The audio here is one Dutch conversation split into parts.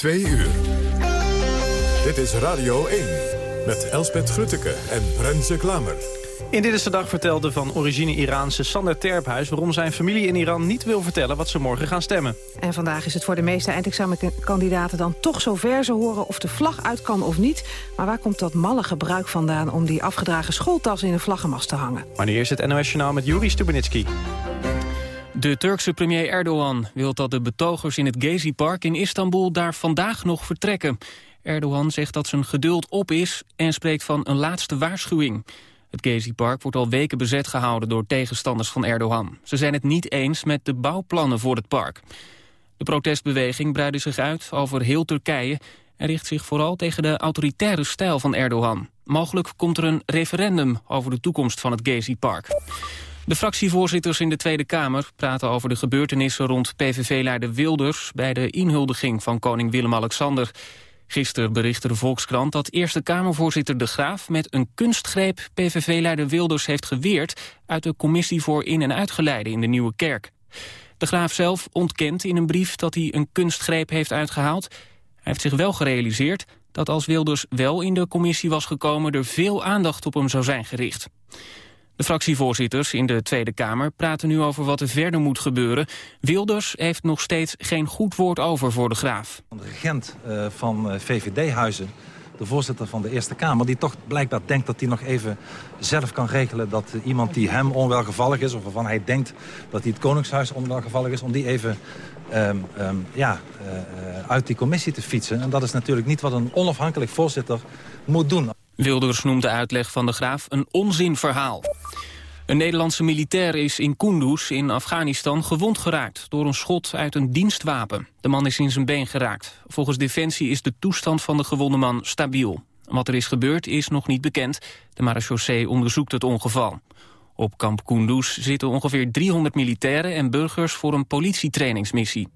Twee uur. Dit is Radio 1 met Elspet Grutteke en Renze Klammer. In Dit is de Dag vertelde van origine Iraanse Sander Terphuis... waarom zijn familie in Iran niet wil vertellen wat ze morgen gaan stemmen. En vandaag is het voor de meeste eindexamenkandidaten dan toch zover. Ze horen of de vlag uit kan of niet. Maar waar komt dat malle gebruik vandaan... om die afgedragen schooltas in een vlaggenmast te hangen? Maar nu is het NOS Journaal met Juri Stubenitski. De Turkse premier Erdogan wil dat de betogers in het Gezi-park in Istanbul daar vandaag nog vertrekken. Erdogan zegt dat zijn geduld op is en spreekt van een laatste waarschuwing. Het Gezi-park wordt al weken bezet gehouden door tegenstanders van Erdogan. Ze zijn het niet eens met de bouwplannen voor het park. De protestbeweging breidde zich uit over heel Turkije... en richt zich vooral tegen de autoritaire stijl van Erdogan. Mogelijk komt er een referendum over de toekomst van het Gezi-park. De fractievoorzitters in de Tweede Kamer praten over de gebeurtenissen rond PVV-leider Wilders bij de inhuldiging van koning Willem-Alexander. Gisteren berichtte de Volkskrant dat Eerste Kamervoorzitter De Graaf met een kunstgreep PVV-leider Wilders heeft geweerd uit de commissie voor in- en uitgeleide in de Nieuwe Kerk. De Graaf zelf ontkent in een brief dat hij een kunstgreep heeft uitgehaald. Hij heeft zich wel gerealiseerd dat als Wilders wel in de commissie was gekomen er veel aandacht op hem zou zijn gericht. De fractievoorzitters in de Tweede Kamer praten nu over wat er verder moet gebeuren. Wilders heeft nog steeds geen goed woord over voor de graaf. De regent uh, van uh, VVD-huizen, de voorzitter van de Eerste Kamer... die toch blijkbaar denkt dat hij nog even zelf kan regelen... dat iemand die hem onwelgevallig is, of waarvan hij denkt dat hij het Koningshuis onwelgevallig is... om die even um, um, ja, uit die commissie te fietsen. En dat is natuurlijk niet wat een onafhankelijk voorzitter moet doen. Wilders noemt de uitleg van de graaf een onzinverhaal. Een Nederlandse militair is in Kunduz in Afghanistan gewond geraakt... door een schot uit een dienstwapen. De man is in zijn been geraakt. Volgens Defensie is de toestand van de gewonde man stabiel. Wat er is gebeurd is nog niet bekend. De marechaussee onderzoekt het ongeval. Op kamp Kunduz zitten ongeveer 300 militairen en burgers... voor een politietrainingsmissie.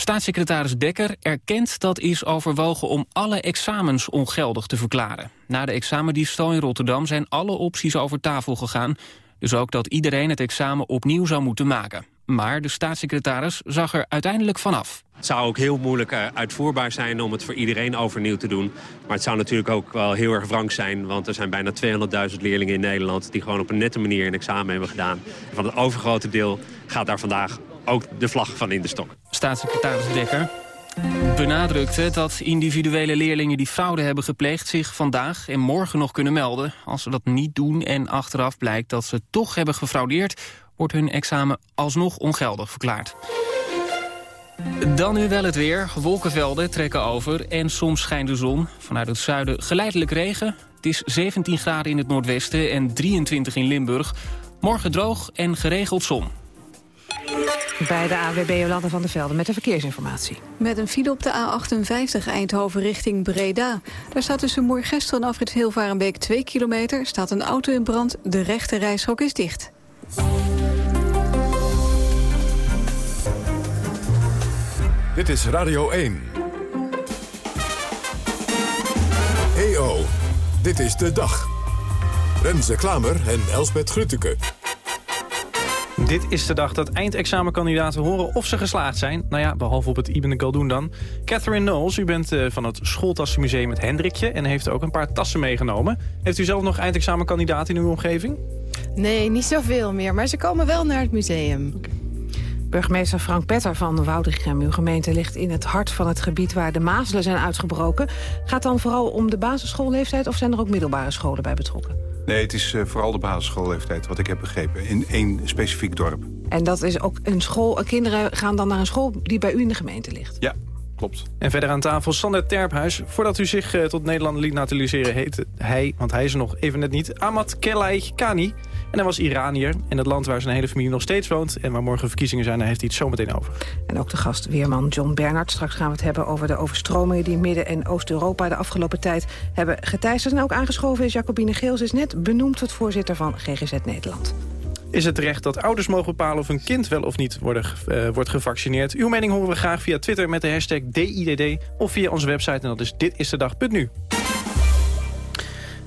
Staatssecretaris Dekker erkent dat is overwogen om alle examens ongeldig te verklaren. Na de examendiefstal in Rotterdam zijn alle opties over tafel gegaan. Dus ook dat iedereen het examen opnieuw zou moeten maken. Maar de staatssecretaris zag er uiteindelijk vanaf. Het zou ook heel moeilijk eh, uitvoerbaar zijn om het voor iedereen overnieuw te doen. Maar het zou natuurlijk ook wel heel erg wrang zijn. Want er zijn bijna 200.000 leerlingen in Nederland... die gewoon op een nette manier een examen hebben gedaan. van het overgrote deel gaat daar vandaag ook de vlag van in. Staatssecretaris Dekker benadrukte dat individuele leerlingen die fraude hebben gepleegd... zich vandaag en morgen nog kunnen melden. Als ze dat niet doen en achteraf blijkt dat ze toch hebben gefraudeerd... wordt hun examen alsnog ongeldig verklaard. Dan nu wel het weer. Wolkenvelden trekken over en soms schijnt de zon. Vanuit het zuiden geleidelijk regen. Het is 17 graden in het noordwesten en 23 in Limburg. Morgen droog en geregeld zon. Bij de AWB Jolanda van der Velde met de verkeersinformatie. Met een file op de A58 Eindhoven richting Breda. Daar staat tussen Moergestel en Afrit Hilvarenbeek 2 kilometer. Staat een auto in brand. De rechte reishok is dicht. Dit is Radio 1. EO, dit is de dag. Renze Klamer en Elsbet Grutteke. Dit is de dag dat eindexamenkandidaten horen of ze geslaagd zijn. Nou ja, behalve op het Ibn Galdoen dan. Catherine Knowles, u bent uh, van het Schooltassenmuseum met Hendrikje... en heeft ook een paar tassen meegenomen. Heeft u zelf nog eindexamenkandidaten in uw omgeving? Nee, niet zoveel meer, maar ze komen wel naar het museum. Okay. Burgemeester Frank Petter van Woudrichem, uw gemeente ligt in het hart van het gebied waar de mazelen zijn uitgebroken. Gaat dan vooral om de basisschoolleeftijd of zijn er ook middelbare scholen bij betrokken? Nee, het is uh, vooral de basisschoolleeftijd, wat ik heb begrepen, in één specifiek dorp. En dat is ook een school, kinderen gaan dan naar een school die bij u in de gemeente ligt? Ja, klopt. En verder aan tafel Sander Terphuis. Voordat u zich uh, tot Nederland liet naturaliseren heette hij, want hij is er nog even net niet, Ahmad Kelai Kani. En hij was Iranier in het land waar zijn hele familie nog steeds woont. En waar morgen verkiezingen zijn, daar heeft hij het zo meteen over. En ook de gast Weerman John Bernhard. Straks gaan we het hebben over de overstromingen die Midden- en Oost-Europa de afgelopen tijd hebben geteisterd. En ook aangeschoven is Jacobine Geels, is net benoemd tot voorzitter van GGZ Nederland. Is het terecht dat ouders mogen bepalen of een kind wel of niet worden, uh, wordt gevaccineerd? Uw mening horen we graag via Twitter met de hashtag DIDD of via onze website en dat is ditistedag.nu.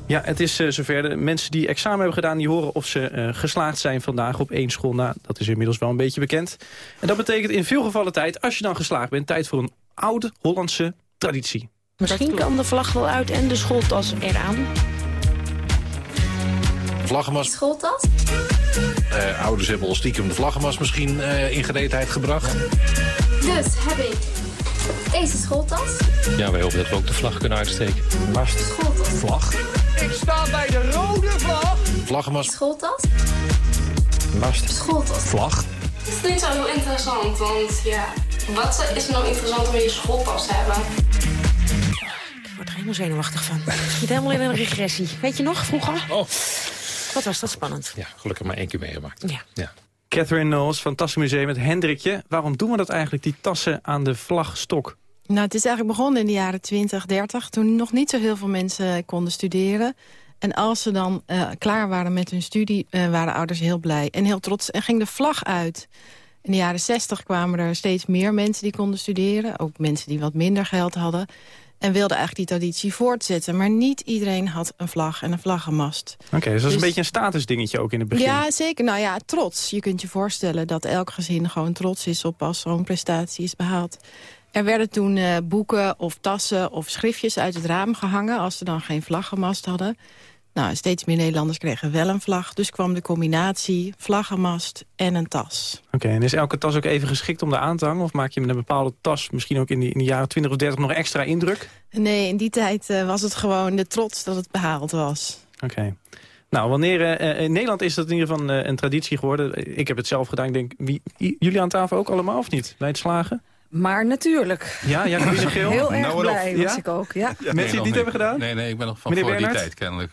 Ja, het is uh, zover. De mensen die examen hebben gedaan... die horen of ze uh, geslaagd zijn vandaag op één school na. Dat is inmiddels wel een beetje bekend. En dat betekent in veel gevallen tijd, als je dan geslaagd bent... tijd voor een oude Hollandse traditie. Misschien kan de vlag wel uit en de schooltas eraan. Vlaggenmas. Schooltas? Uh, ouders hebben al stiekem de vlaggenmas misschien uh, in gereedheid gebracht. Dus heb ik deze schooltas. Ja, wij hopen dat we ook de vlag kunnen uitsteken. Mast. Schooltas. Vlag. Ik sta bij de rode vlag. Vlaggenmas. Schooltas. Mast. Schooltas. Vlag. Het is niet zo heel interessant, want ja, wat is nou interessant om in je schooltas te hebben? Ik word er helemaal zenuwachtig van. Ik zit helemaal in een regressie. Weet je nog, vroeger? Oh. Wat was dat spannend. Ja, gelukkig maar één keer meegemaakt. Ja. ja. Catherine Knowles van Tassenmuseum met Hendrikje. Waarom doen we dat eigenlijk, die tassen aan de vlagstok? Nou, het is eigenlijk begonnen in de jaren 20, 30... toen nog niet zo heel veel mensen konden studeren. En als ze dan uh, klaar waren met hun studie, uh, waren ouders heel blij en heel trots. En ging de vlag uit. In de jaren 60 kwamen er steeds meer mensen die konden studeren. Ook mensen die wat minder geld hadden. En wilden eigenlijk die traditie voortzetten. Maar niet iedereen had een vlag en een vlaggenmast. Oké, okay, dus dat is een beetje een statusdingetje ook in het begin. Ja, zeker. Nou ja, trots. Je kunt je voorstellen dat elk gezin gewoon trots is op als zo'n prestatie is behaald. Er werden toen uh, boeken of tassen of schriftjes uit het raam gehangen... als ze dan geen vlaggenmast hadden. Nou, steeds meer Nederlanders kregen wel een vlag. Dus kwam de combinatie vlaggenmast en een tas. Oké, okay, en is elke tas ook even geschikt om daar aan te hangen? Of maak je met een bepaalde tas misschien ook in, die, in de jaren 20 of 30 nog extra indruk? Nee, in die tijd uh, was het gewoon de trots dat het behaald was. Oké. Okay. Nou, wanneer, uh, in Nederland is dat in ieder geval uh, een traditie geworden. Ik heb het zelf gedaan. Ik denk, wie, jullie aan tafel ook allemaal of niet? Bij het slagen? Maar natuurlijk. Ja, Geel? Heel erg nou, blij was ja? ik ook, ja. ja Mensen die het niet hebben gedaan? Nee, nee, ik ben nog van Meneer voor Bernhard? die tijd kennelijk.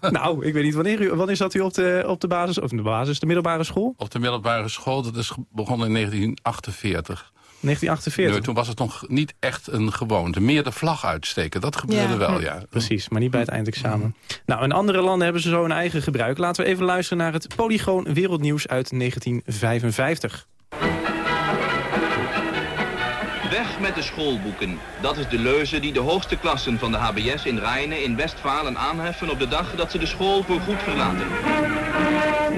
nou, ik weet niet, wanneer, u, wanneer zat u op de, op de basis, of de basis, de middelbare school? Op de middelbare school, dat is begonnen in 1948. 1948? Nee, toen was het nog niet echt een gewoonte. Meer de vlag uitsteken, dat gebeurde Ja. wel, ja. Precies, maar niet bij het eindexamen. Nou, in andere landen hebben ze zo een eigen gebruik. Laten we even luisteren naar het Polygoon Wereldnieuws uit 1955. De schoolboeken. Dat is de leuze die de hoogste klassen van de HBS in Rijnen in Westfalen aanheffen op de dag dat ze de school voor goed verlaten.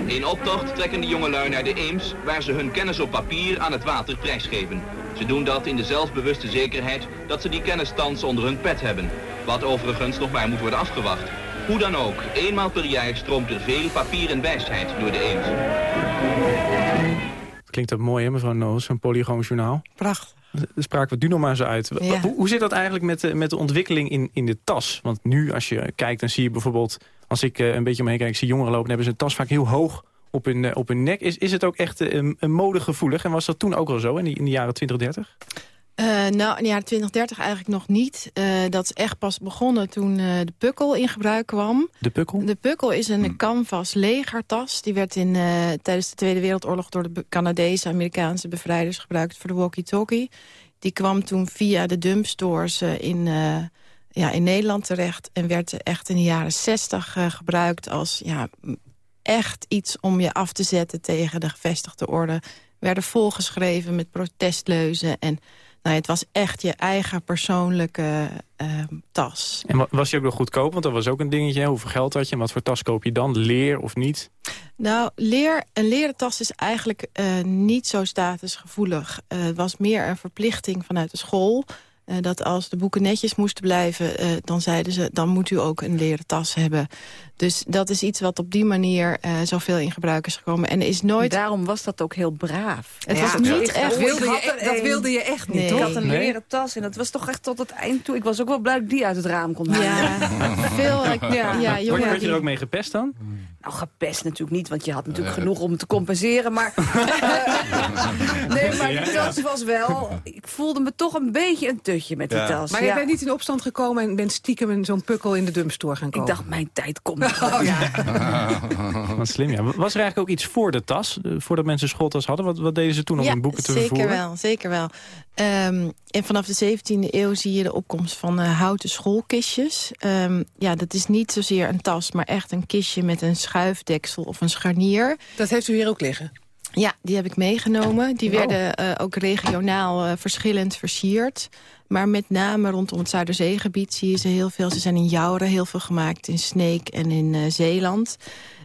In optocht trekken de jongelui naar de Eems, waar ze hun kennis op papier aan het water prijsgeven. Ze doen dat in de zelfbewuste zekerheid dat ze die kennis thans onder hun pet hebben. Wat overigens nog maar moet worden afgewacht. Hoe dan ook, eenmaal per jaar stroomt er veel papier en wijsheid door de Eems. Klinkt dat mooi, hè, mevrouw Noos, een polygoonjournaal? Prachtig. Spraken we maar eens uit. Ja. Hoe, hoe zit dat eigenlijk met de, met de ontwikkeling in, in de tas? Want nu, als je kijkt, dan zie je bijvoorbeeld... als ik eh, een beetje omheen kijk, ik zie jongeren lopen... dan hebben ze een tas vaak heel hoog op hun, eh, op hun nek. Is, is het ook echt eh, een, een modegevoelig? En was dat toen ook al zo, in, die, in de jaren 20, 30? Eh, nou, in de jaren 20, 30 eigenlijk nog niet. Eh, dat is echt pas begonnen toen eh, de pukkel in gebruik kwam. De pukkel? De pukkel is een canvas legertas. Die werd in, tijdens de Tweede Wereldoorlog door de Canadese, Amerikaanse bevrijders gebruikt voor de walkie-talkie. Die kwam toen via de dumpstores in, ja, in Nederland terecht. En werd echt in de jaren 60 eh, gebruikt als ja, echt iets om je af te zetten tegen de gevestigde orde. Werden volgeschreven met protestleuzen en... Nou, het was echt je eigen persoonlijke eh, tas. En wa- was die ook nog goedkoop? Want dat was ook een dingetje. hè? Hoeveel geld had je en wat voor tas koop je dan? Leer of niet? Nou, leer, een leren tas is eigenlijk eh, niet zo statusgevoelig. Eh, het was meer een verplichting vanuit de school. Eh, dat als de boeken netjes moesten blijven, eh, dan zeiden ze... dan moet u ook een leren tas hebben. Dus dat is iets wat op die manier eh, zoveel in gebruik is gekomen. En is nooit... Daarom was dat ook heel braaf. Het was niet echt... Dat wilde, je, echt- dat wilde je echt niet. Nee. Ik had een Nee? leren tas en dat was toch echt tot het eind toe. Ik was ook wel blij dat ik die uit het raam kon halen. Ja, veel... Ja, ja, Word, je- jongeren word je er ook mee gepest dan? Nou, gepest natuurlijk niet, want je had natuurlijk genoeg om te compenseren. Maar, nee, maar die tas was wel... Ik voelde me toch een beetje een tutje met die Ja. tas. Maar je Ja. bent niet in opstand gekomen en bent stiekem in zo'n pukkel in de dumpstore gaan Ik komen. dacht, mijn tijd komt. nog wel. Wat slim, ja. Was er eigenlijk ook iets voor de tas? eh, Voordat mensen schooltas hadden? Wat, wat deden ze toen om hun boeken te zeker vervoeren? wel, zeker wel. Ehm, en vanaf de 17e eeuw zie je de opkomst van eh, houten schoolkistjes. Ehm, ja, dat is niet zozeer een tas, maar echt een kistje met een schuifdeksel of een scharnier. Dat heeft u hier ook liggen. Ja, die heb ik meegenomen. Die Oh. werden eh, ook regionaal eh, verschillend versierd. Maar met name rondom het Zuiderzeegebied zie je ze heel veel. Ze zijn in Jouren heel veel gemaakt, in Sneek en in eh, Zeeland.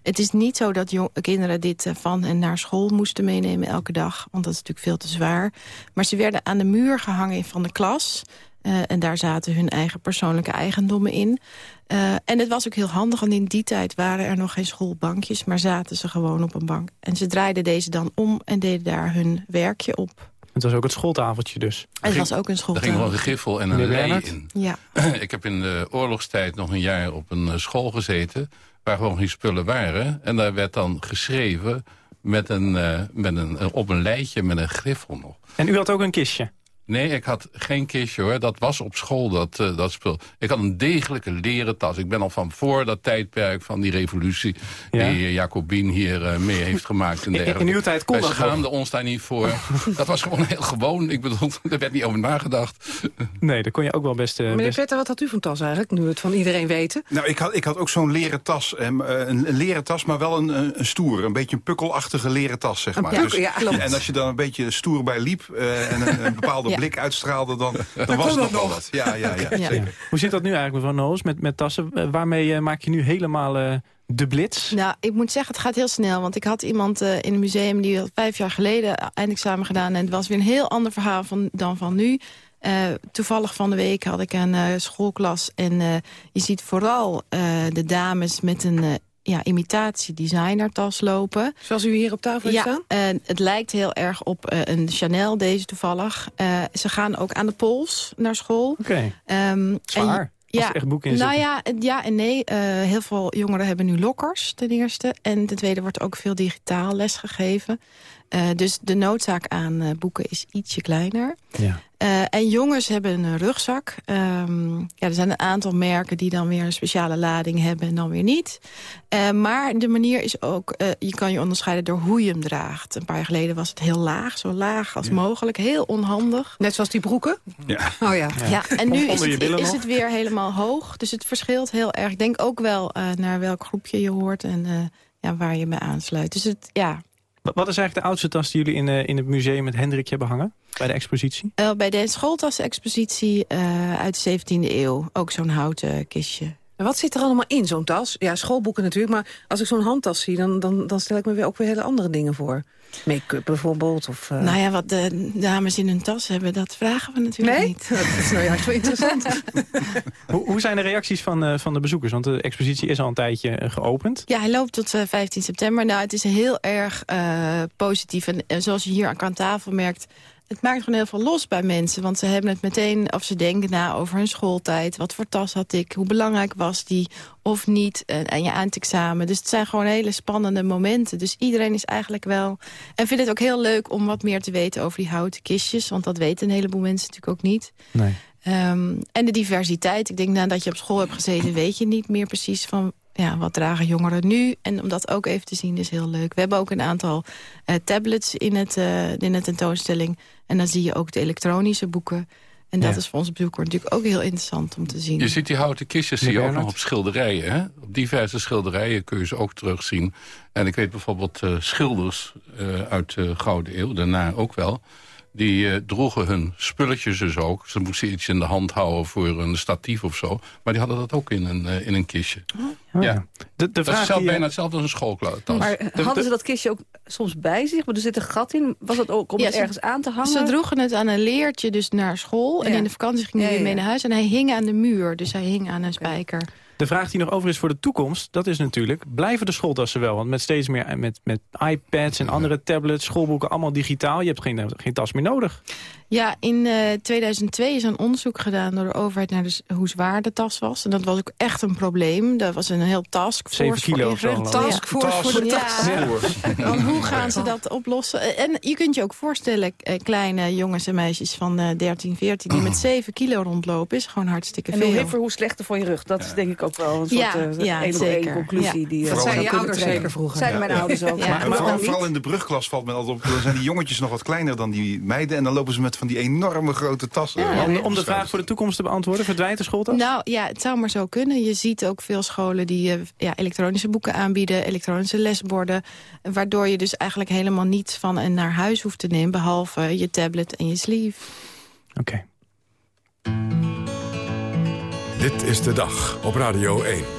Het is niet zo dat jong- kinderen dit eh, van en naar school moesten meenemen elke dag. Want dat is natuurlijk veel te zwaar. Maar ze werden aan de muur gehangen van de klas. Eh, en daar zaten hun eigen persoonlijke eigendommen in. Eh, en het was ook heel handig, want in die tijd waren er nog geen schoolbankjes... maar zaten ze gewoon op een bank. En ze draaiden deze dan om en deden daar hun werkje op. Het was ook het schooltafeltje dus. En het was ook een Er ging wel een griffel en een Bernhard? in. Ja. Ik heb in de oorlogstijd nog een jaar op een school gezeten... waar gewoon geen spullen waren. En daar werd dan geschreven met een, eh, met een, op een lijtje met een griffel nog. En u had ook een kistje? Nee, ik had geen kistje hoor. Dat was op school, dat, eh, dat spul. Ik had een degelijke leren tas. Ik ben al van voor dat tijdperk van die revolutie... Ja. die eh, Jacobin hier eh, mee heeft gemaakt. En In- in dergelijke. uw tijd kon Wij dat schaamden ons daar niet voor. dat was gewoon heel gewoon. Ik bedoel, er werd niet over nagedacht. Nee, daar kon je ook wel best... eh, Meneer best... Vetter, wat had u van tas eigenlijk, nu we het van iedereen weten? Nou, ik had, ik had ook zo'n leren tas. eh, Een, een leren tas, maar wel een, stoer. Een beetje een pukkelachtige leren tas, zeg Een maar. Dus- pukkel, ja, klopt. en als je dan een beetje stoer bij liep... eh, en een, een bepaalde Ja. Blik uitstraalde, dan, dan, was het nog wat. Ja, ja, ja, Ja. zeker. Hoe zit dat nu eigenlijk, mevrouw Noos, met, met tassen? Eh, waarmee eh, maak je nu helemaal eh, de blitz? Nou, ik moet zeggen, het gaat heel snel. Want ik had iemand eh, in een museum die had vijf jaar geleden eindexamen gedaan. En het was weer een heel ander verhaal van, dan van nu. Eh, toevallig van de week had ik een eh, schoolklas. En eh, je ziet vooral eh, de dames met een eh, ja, imitatie designertas lopen. Zoals u hier op tafel heeft Ja, staan? en het lijkt heel erg op eh, een Chanel, deze toevallig. Eh, ze gaan ook aan de pols naar school. Oké, Ehm, zwaar. en- er echt boeken in nou ja, ja en nee. Eh, heel veel jongeren hebben nu lokkers, ten eerste. En ten tweede wordt ook veel digitaal lesgegeven. Eh, dus de noodzaak aan eh, boeken is ietsje kleiner. Ja. Eh, en jongens hebben een rugzak. Ehm, ja, er zijn een aantal merken die dan weer een speciale lading hebben en dan weer niet. Eh, maar de manier is ook, eh, je kan je onderscheiden door hoe je hem draagt. Een paar jaar geleden was het heel laag, zo laag als mogelijk. Heel onhandig. Net zoals die broeken? Ja. Oh ja. Ja, en nu is het, is het weer helemaal hoog. Dus het verschilt heel erg. Ik denk ook wel eh, naar welk groepje je hoort en eh, ja, waar je bij aansluit. Dus het, ja, Wat is eigenlijk de oudste tas die jullie in, eh, in het museum met Hendrikje hebben hangen? Bij de expositie? eh, bij de schooltasexpositie eh uit de 17e eeuw. Ook zo'n houten kistje. En wat zit er allemaal in zo'n tas? Ja, schoolboeken natuurlijk, maar als ik zo'n handtas zie... Dan, dan, dan stel ik me weer ook weer hele andere dingen voor. Make-up bijvoorbeeld, of... eh, Nou ja, wat de dames in hun tas hebben, dat vragen we natuurlijk Nee? niet. Dat is nou juist wel interessant. Hoe, hoe zijn de reacties van, eh, van de bezoekers? Want de expositie is al een tijdje eh, geopend. Ja, hij loopt tot eh, 15 september. Nou, het is heel erg eh, positief. En zoals je hier aan aan tafel merkt... het maakt gewoon heel veel los bij mensen. Want ze hebben het meteen, of ze denken na over hun schooltijd. Wat voor tas had ik? Hoe belangrijk was die? Of niet? En, je eindexamen. Dus het zijn gewoon hele spannende momenten. Dus iedereen is eigenlijk wel... En vindt het ook heel leuk om wat meer te weten over die houten kistjes. Want dat weten een heleboel mensen natuurlijk ook niet. Nee. Ehm, en de diversiteit. Ik denk nadat je op school hebt gezeten... weet je niet meer precies van ja, wat dragen jongeren nu. En om dat ook even te zien is heel leuk. We hebben ook een aantal eh, tablets in, het, eh, in de tentoonstelling. En dan zie je ook de elektronische boeken. En dat Ja. is voor onze bezoeker natuurlijk ook heel interessant om te zien. Je ziet die houten kistjes zie je ook nog op schilderijen. Hè? Op diverse schilderijen kun je ze ook terugzien. En ik weet bijvoorbeeld eh, schilders eh, uit de Gouden Eeuw, daarna ook wel... die eh, droegen hun spulletjes dus ook. Ze moesten iets in de hand houden voor een statief of zo. Maar die hadden dat ook in een, eh, in een kistje. Oh, ja. ja. De, de dat vraag is zelf, die, eh, bijna hetzelfde als een schooltas. Maar hadden ze dat kistje ook soms bij zich? Maar er zit een gat in. Was dat ook om Ja, het ze- ergens aan te hangen? Ze droegen het aan een leertje dus naar school. En in de vakantie ging hij Ja, weer mee naar huis. En hij hing aan de muur. Dus hij hing aan een spijker. De vraag die nog over is voor de toekomst, dat is natuurlijk... blijven de schooltassen wel? Want met steeds meer eh, met, met iPads en andere tablets, schoolboeken... allemaal digitaal, je hebt geen, geen tas meer nodig. Ja, in eh, 2002 is een onderzoek gedaan door de overheid naar de, hoe zwaar de tas was. En dat was ook echt een probleem. Dat was een heel taskforce Zeven kilo voor of zo. Taskforce voor de Ja. tas. Want hoe gaan ze dat oplossen? En je kunt je ook voorstellen, eh, kleine jongens en meisjes van eh 13, 14... die met 7 kilo rondlopen, is gewoon hartstikke En veel. hoe hipper, hoe slechter voor je rug. Dat is denk ik ook wel een soort Ja, eh, ja, één zeker. conclusie. Ja. Die, eh, Dat zeiden je ouders zeker vroeger. Zeiden mijn ouders ook. Ja. Maar vooral, in de brugklas valt me altijd op. Dan zijn die jongetjes nog wat kleiner dan die meiden. En dan lopen ze met van die enorme grote tassen. Ja, om, om de vraag voor de toekomst te beantwoorden, verdwijnt de schooltas? Nou ja, het zou maar zo kunnen. Je ziet ook veel scholen die uh, ja, elektronische boeken aanbieden, elektronische lesborden. Waardoor je dus eigenlijk helemaal niets van en naar huis hoeft te nemen, behalve je tablet en je sleeve. Oké. Dit is de dag op Radio 1.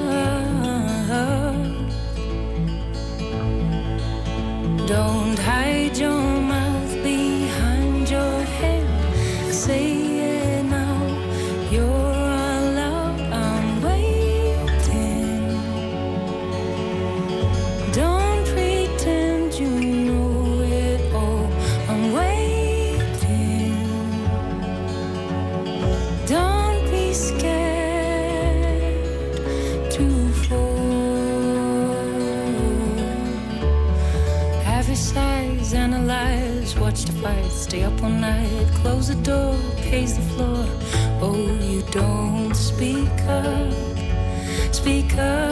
Don't hide your mouth behind your head. Say pace the floor. Oh, you don't speak up, speak up.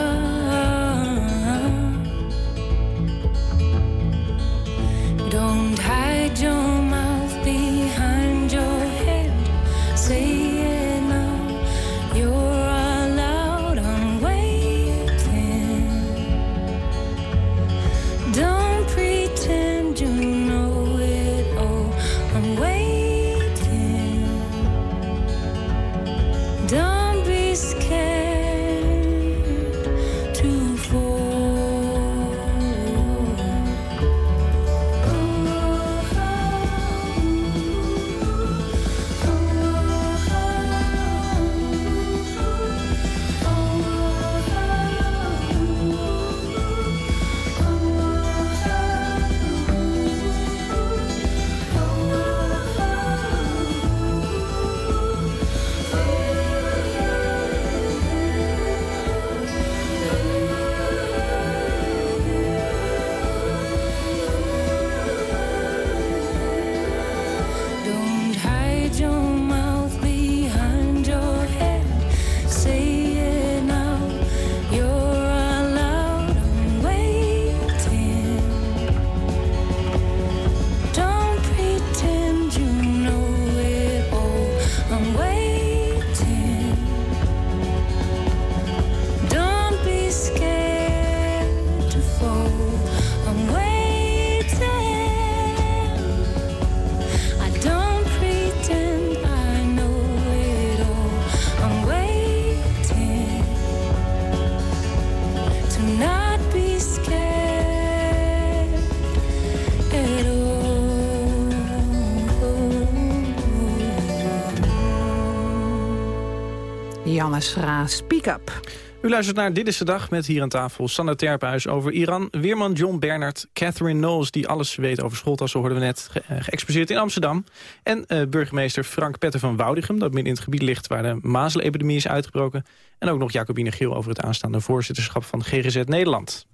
Janne Schra, Speak Up. U luistert naar Dit is de Dag met hier aan tafel Sander Terphuis over Iran. Weerman John Bernard, Catherine Knowles die alles weet over schooltassen... hoorden we net ge eh, geëxposeerd in Amsterdam. En eh, burgemeester Frank Petter van Woudigem... dat midden in het gebied ligt waar de mazelepidemie is uitgebroken. En ook nog Jacobine Giel over het aanstaande voorzitterschap van GGZ Nederland.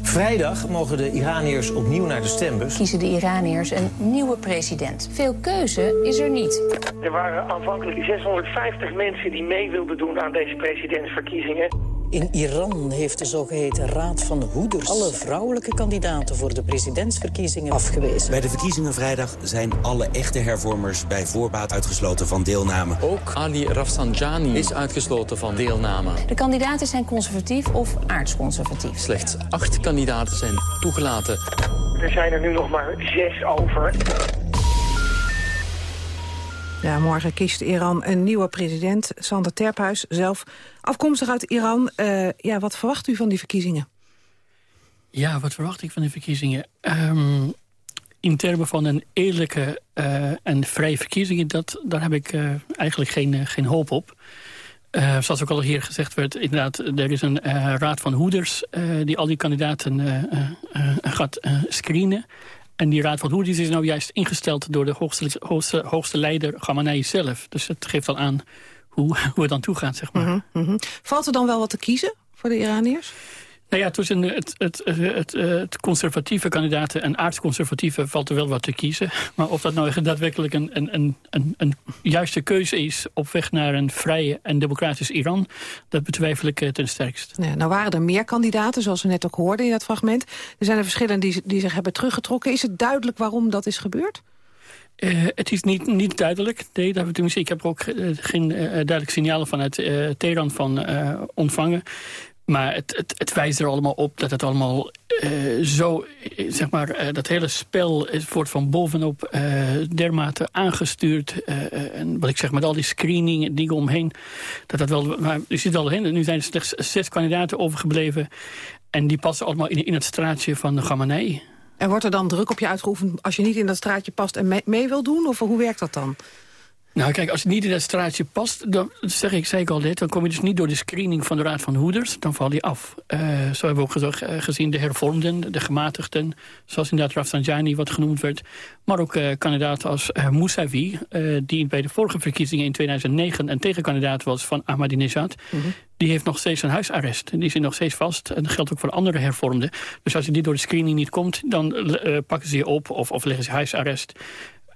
Vrijdag mogen de Iraniërs opnieuw naar de stembus. Kiezen de Iraniërs een nieuwe president. Veel keuze is er niet. Er waren aanvankelijk 650 mensen die mee wilden doen aan deze presidentsverkiezingen. In Iran heeft de zogeheten Raad van Hoeders alle vrouwelijke kandidaten voor de presidentsverkiezingen afgewezen. Bij de verkiezingen vrijdag zijn alle echte hervormers bij voorbaat uitgesloten van deelname. Ook Ali Rafsanjani is uitgesloten van deelname. De kandidaten zijn conservatief of aardsconservatief. Slechts acht kandidaten zijn toegelaten. Er zijn er nu nog maar zes over. Ja, morgen kiest Iran een nieuwe president, Sander Terphuis, zelf afkomstig uit Iran. Uh, ja, wat verwacht u van die verkiezingen? Ja, wat verwacht ik van die verkiezingen? Um, in termen van een eerlijke uh, en vrije verkiezingen, dat, daar heb ik uh, eigenlijk geen, geen hoop op. Zoals ook al hier gezegd werd, inderdaad, er is een raad van hoeders... die al die kandidaten gaat screenen. En die raad van Hoedis is nou juist ingesteld door de hoogste, hoogste, leider Khamenei zelf. Dus het geeft al aan hoe, hoe het dan toe gaat, zeg maar. Mhm, mhm. Valt er dan wel wat te kiezen voor de Iraniërs? Nou ja, tussen het, het, het, het, conservatieve kandidaten en aardsconservatieve valt er wel wat te kiezen. Maar of dat nou daadwerkelijk een, een, een, een juiste keuze is op weg naar een vrije en democratisch Iran, dat betwijfel ik eh, ten sterkst. Nou, nou waren er meer kandidaten, zoals we net ook hoorden in dat fragment. Er zijn er verschillen die, die zich hebben teruggetrokken. Is het duidelijk waarom dat is gebeurd? Uh, het is niet, niet duidelijk. Nee, dat, tenminste, ik heb er ook uh, geen uh, duidelijk signalen vanuit Teheran van ontvangen. Maar het, het, wijst er allemaal op dat het allemaal uh, zo, zeg maar, uh, dat hele spel wordt van bovenop dermate aangestuurd. en wat ik zeg, met al die screening en dingen omheen. Dat dat wel, maar je ziet al heen, nu zijn er slechts zes kandidaten overgebleven. En die passen allemaal in, in het straatje van de Gamanei. En wordt er dan druk op je uitgeoefend als je niet in dat straatje past en mee, mee wil doen? Of hoe werkt dat dan? Nou kijk, als het niet in dat straatje past, dan zeg ik, zei ik al dit, dan kom je dus niet door de screening van de Raad van Hoeders, dan val je af. Uh, zo hebben we ook gezien de hervormden, de gematigden, zoals inderdaad Rafsanjani wat genoemd werd. Maar ook uh, kandidaten als Mousavi, die bij de vorige verkiezingen in 2009 een tegenkandidaat was van Ahmadinejad. Mm -hmm. Die heeft nog steeds een huisarrest. Die zit nog steeds vast. En dat geldt ook voor andere hervormden. Dus als je die door de screening niet komt, dan pakken ze je op of, of leggen ze huisarrest.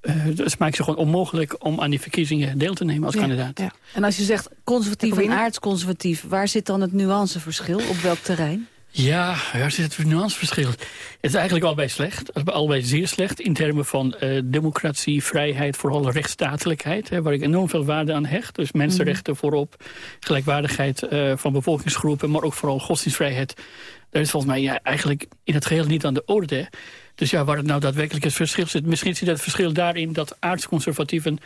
Uh, dus maakt ze gewoon onmogelijk om aan die verkiezingen deel te nemen als ja, kandidaat. Ja. En als je zegt conservatief en aardsconservatief... waar zit dan het nuanceverschil? Op welk terrein? Ja, waar zit het nuanceverschil? Het is eigenlijk allebei slecht. Allebei zeer slecht in termen van uh, democratie, vrijheid... vooral rechtsstatelijkheid, hè, waar ik enorm veel waarde aan hecht. Dus mensenrechten mm -hmm. voorop, gelijkwaardigheid uh, van bevolkingsgroepen... maar ook vooral godsdienstvrijheid. Daar is volgens mij ja, eigenlijk in het geheel niet aan de orde... Dus ja, waar het nou daadwerkelijk het verschil zit... misschien zit het verschil daarin dat aardsconservatieven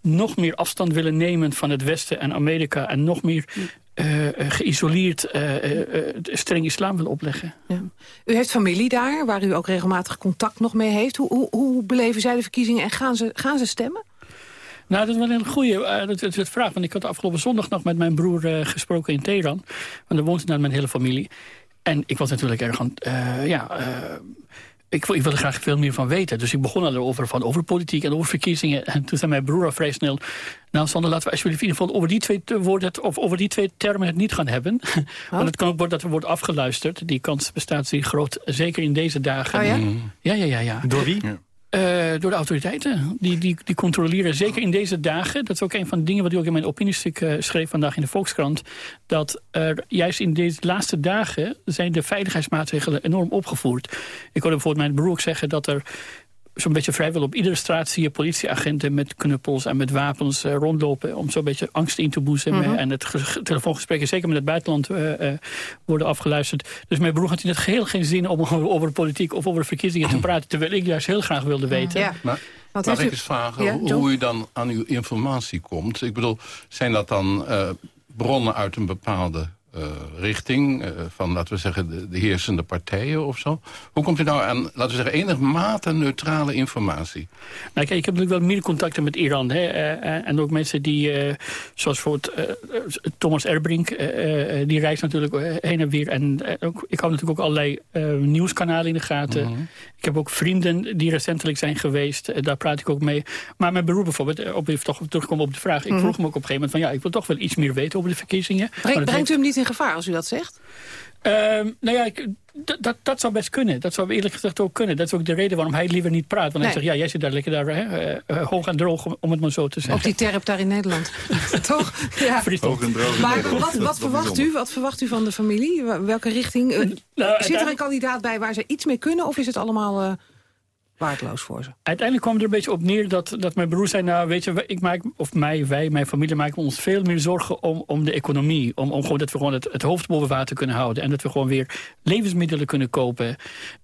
nog meer afstand willen nemen van het Westen en Amerika... en nog meer uh, geïsoleerd uh, uh, streng islam willen opleggen. Ja. U heeft familie daar, waar u ook regelmatig contact nog mee heeft. Hoe, hoe, hoe beleven zij de verkiezingen en gaan ze, gaan ze stemmen? Nou, dat is wel een goede dat, dat, dat vraag. Want ik had afgelopen zondag nog met mijn broer gesproken in Teheran. Want daar woont dan mijn hele familie. En ik was natuurlijk erg aan... ja, ik, ik wilde graag veel meer van weten. Dus ik begon erover van over politiek en over verkiezingen. En toen zei mijn broer al vrij snel... nou Sander, laten we alsjeblieft in ieder geval over die twee, woorden, of over die twee termen het niet gaan hebben. Oh. Want het kan ook worden dat er wordt afgeluisterd. Die kans bestaat zeer groot, zeker in deze dagen. Oh ja? Ja, ja, ja. ja. Door wie? Ja. Uh, door de autoriteiten. Die, die, die controleren, zeker in deze dagen... dat is ook een van de dingen wat ik ook in mijn opiniestuk uh, schreef vandaag in de Volkskrant... dat er juist in deze laatste dagen zijn de veiligheidsmaatregelen enorm opgevoerd. Ik hoorde bijvoorbeeld mijn broer zeggen dat er zo'n beetje vrijwel op iedere straat zie je politieagenten met knuppels en met wapens uh, rondlopen om zo'n beetje angst in te boezemen. Mm -hmm. En het telefoongesprekken, zeker met het buitenland, uh, uh, worden afgeluisterd. Dus mijn broer had in het geheel geen zin om over politiek of over verkiezingen te praten, terwijl ik juist heel graag wilde weten. Ja. Maar, mag ik eens vragen ja, hoe, hoe u dan aan uw informatie komt? Ik bedoel, zijn dat dan bronnen uit een bepaalde richting uh, van, laten we zeggen, de, de, heersende partijen of zo. Hoe komt u nou aan, laten we zeggen, enige mate neutrale informatie? Nou kijk, ik heb natuurlijk wel meer contacten met Iran. Hè, uh, en ook mensen die, zoals bijvoorbeeld Thomas Erbrink, die reist natuurlijk heen en weer. En ook, ik hou natuurlijk ook allerlei nieuwskanalen in de gaten. Mm -hmm. Ik heb ook vrienden die recentelijk zijn geweest. daar praat ik ook mee. Maar mijn beroep bijvoorbeeld, op even toch terugkomen op de vraag. Ik mm -hmm. vroeg me ook op een gegeven moment van, ja, ik wil toch wel iets meer weten over de verkiezingen. Breng, brengt u hem niet in gevaar als u dat zegt? Uh, nou ja, ik, dat, dat zou best kunnen. Dat zou eerlijk gezegd ook kunnen. Dat is ook de reden waarom hij liever niet praat. Want nee. hij zegt, ja, jij zit daar lekker daar, hè, uh, hoog en droog, om het maar zo te zeggen. Op die terp daar in Nederland. Toch? Ja. Hoog en droog. Maar wat, wat verwacht u? Wat verwacht u van de familie? Welke richting? Uh, nou, zit er een kandidaat bij waar ze iets mee kunnen? Of is het allemaal waardeloos voor ze. Uiteindelijk kwam er een beetje op neer dat, dat mijn broer zei... nou weet je, ik maak, of mij, wij, mijn familie maken ons veel meer zorgen om, om de economie. Om, om gewoon dat we gewoon het, het hoofd boven water kunnen houden. En dat we gewoon weer levensmiddelen kunnen kopen.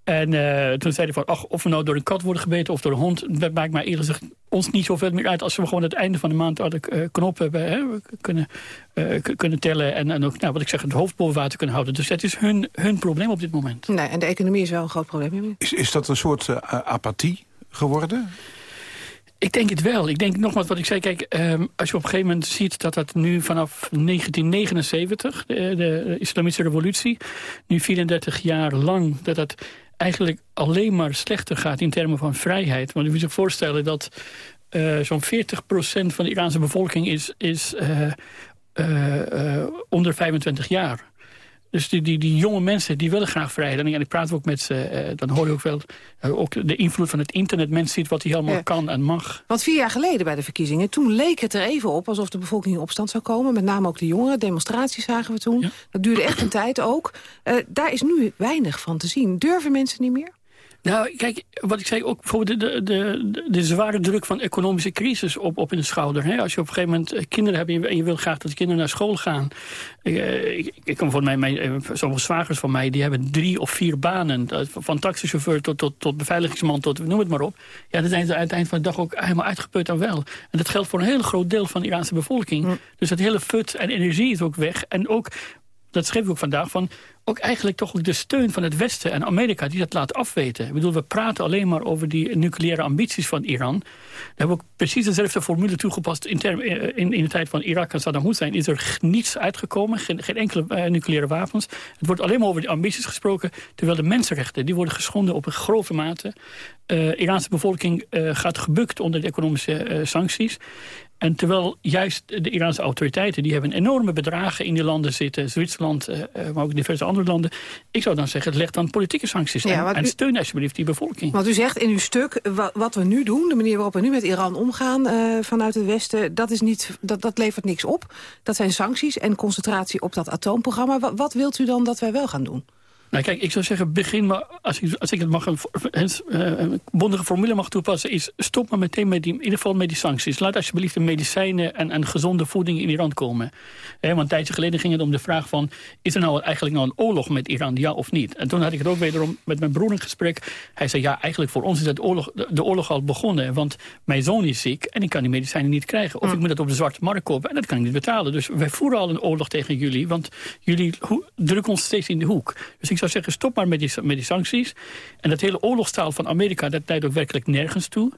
En uh, toen zei hij van, ach, of we nou door een kat worden gebeten of door een hond... dat maakt mij eerlijk gezegd ons niet zoveel meer uit... als we gewoon het einde van de maand de uh, knop hebben. Hè, kunnen, uh, kunnen tellen en, en ook, nou, wat ik zeg, het hoofd boven water kunnen houden. Dus dat is hun, hun probleem op dit moment. Nee, en de economie is wel een groot probleem. Is, is dat een soort apathie geworden? Ik denk het wel. Ik denk nogmaals wat ik zei. Kijk, um, als je op een gegeven moment ziet dat dat nu vanaf 1979, de, de islamitische revolutie, nu 34 jaar lang, dat dat eigenlijk alleen maar slechter gaat in termen van vrijheid. Want je moet zich voorstellen dat uh, zo'n 40% van de Iraanse bevolking is, is uh, uh, onder 25 jaar. Dus die, die, die jonge mensen die willen graag vrijheid. En ik praat ook met ze, dan hoor je ook wel ook de invloed van het internet. Mensen ziet wat hij helemaal kan en mag. Want vier jaar geleden bij de verkiezingen, toen leek het er even op... alsof de bevolking in opstand zou komen. Met name ook de jongeren. Demonstraties zagen we toen. Dat duurde echt een tijd ook. daar is nu weinig van te zien. Durven mensen niet meer? Nou, kijk, wat ik zei, ook bijvoorbeeld de, de, de, de zware druk van economische crisis op, op in de schouder. Hè? Als je op een gegeven moment kinderen hebt en je, en je wil graag dat de kinderen naar school gaan. Eh, ik, ik kan voor mij, mijn, eh, sommige zwagers van mij, die hebben drie of vier banen. Van taxichauffeur tot, tot, tot beveiligingsman tot noem het maar op. Ja, dat zijn ze aan het eind van de dag ook helemaal uitgeput aan wel. En dat geldt voor een heel groot deel van de Iraanse bevolking. Dus dat hele fut en energie is ook weg. En ook dat schreef ik ook vandaag, van ook eigenlijk toch ook de steun van het Westen en Amerika die dat laat afweten. Ik bedoel, we praten alleen maar over die nucleaire ambities van Iran. Daar hebben we ook precies dezelfde formule toegepast in, eh, in, in de tijd van Irak en Saddam Hussein. Is er niets uitgekomen, geen, enkele uh, nucleaire wapens. Het wordt alleen maar over die ambities gesproken, terwijl de mensenrechten die worden geschonden op een grove mate. Uh, Iraanse bevolking gaat gebukt onder de economische sancties. En terwijl juist de Iraanse autoriteiten... die hebben enorme bedragen in die landen zitten. Zwitserland, uh, maar ook diverse andere landen. Ik zou dan zeggen, leg dan politieke sancties. Ja, en, steun alsjeblieft die bevolking. Want u zegt in uw stuk, wat, we nu doen... de manier waarop we nu met Iran omgaan uh, vanuit het Westen... Dat, is niet, dat, dat levert niks op. Dat zijn sancties en concentratie op dat atoomprogramma. Wat, wat wilt u dan dat wij wel gaan doen? Nou kijk, ik zou zeggen, begin maar, als ik, als ik het mag, een, een bondige formule mag toepassen, is stop maar meteen met die, in ieder geval met die sancties. Laat alsjeblieft de medicijnen en, en gezonde voeding in Iran komen. want een tijdje geleden ging het om de vraag van, is er nou eigenlijk nou een oorlog met Iran, ja of niet? En toen had ik het ook wederom met mijn broer in gesprek. Hij zei, ja, eigenlijk voor ons is het oorlog, de, oorlog al begonnen, want mijn zoon is ziek en ik kan die medicijnen niet krijgen. Of ik moet het op de zwarte markt kopen en dat kan ik niet betalen. Dus wij voeren al een oorlog tegen jullie, want jullie drukken ons steeds in de hoek. Dus ik zou zeggen, stop maar met die, met die sancties. En dat hele oorlogstaal van Amerika, dat leidt ook werkelijk nergens toe.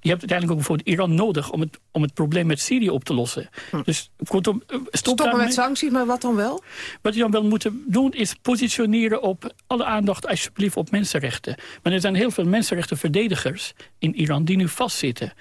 Je hebt uiteindelijk ook bijvoorbeeld Iran nodig om het, om het probleem met Syrië op te lossen. Hm. Dus kortom, stop Stoppen met sancties, maar wat dan wel? Wat je dan wel moet doen is positioneren op alle aandacht alsjeblieft op mensenrechten. Maar er zijn heel veel mensenrechtenverdedigers in Iran die nu vastzitten.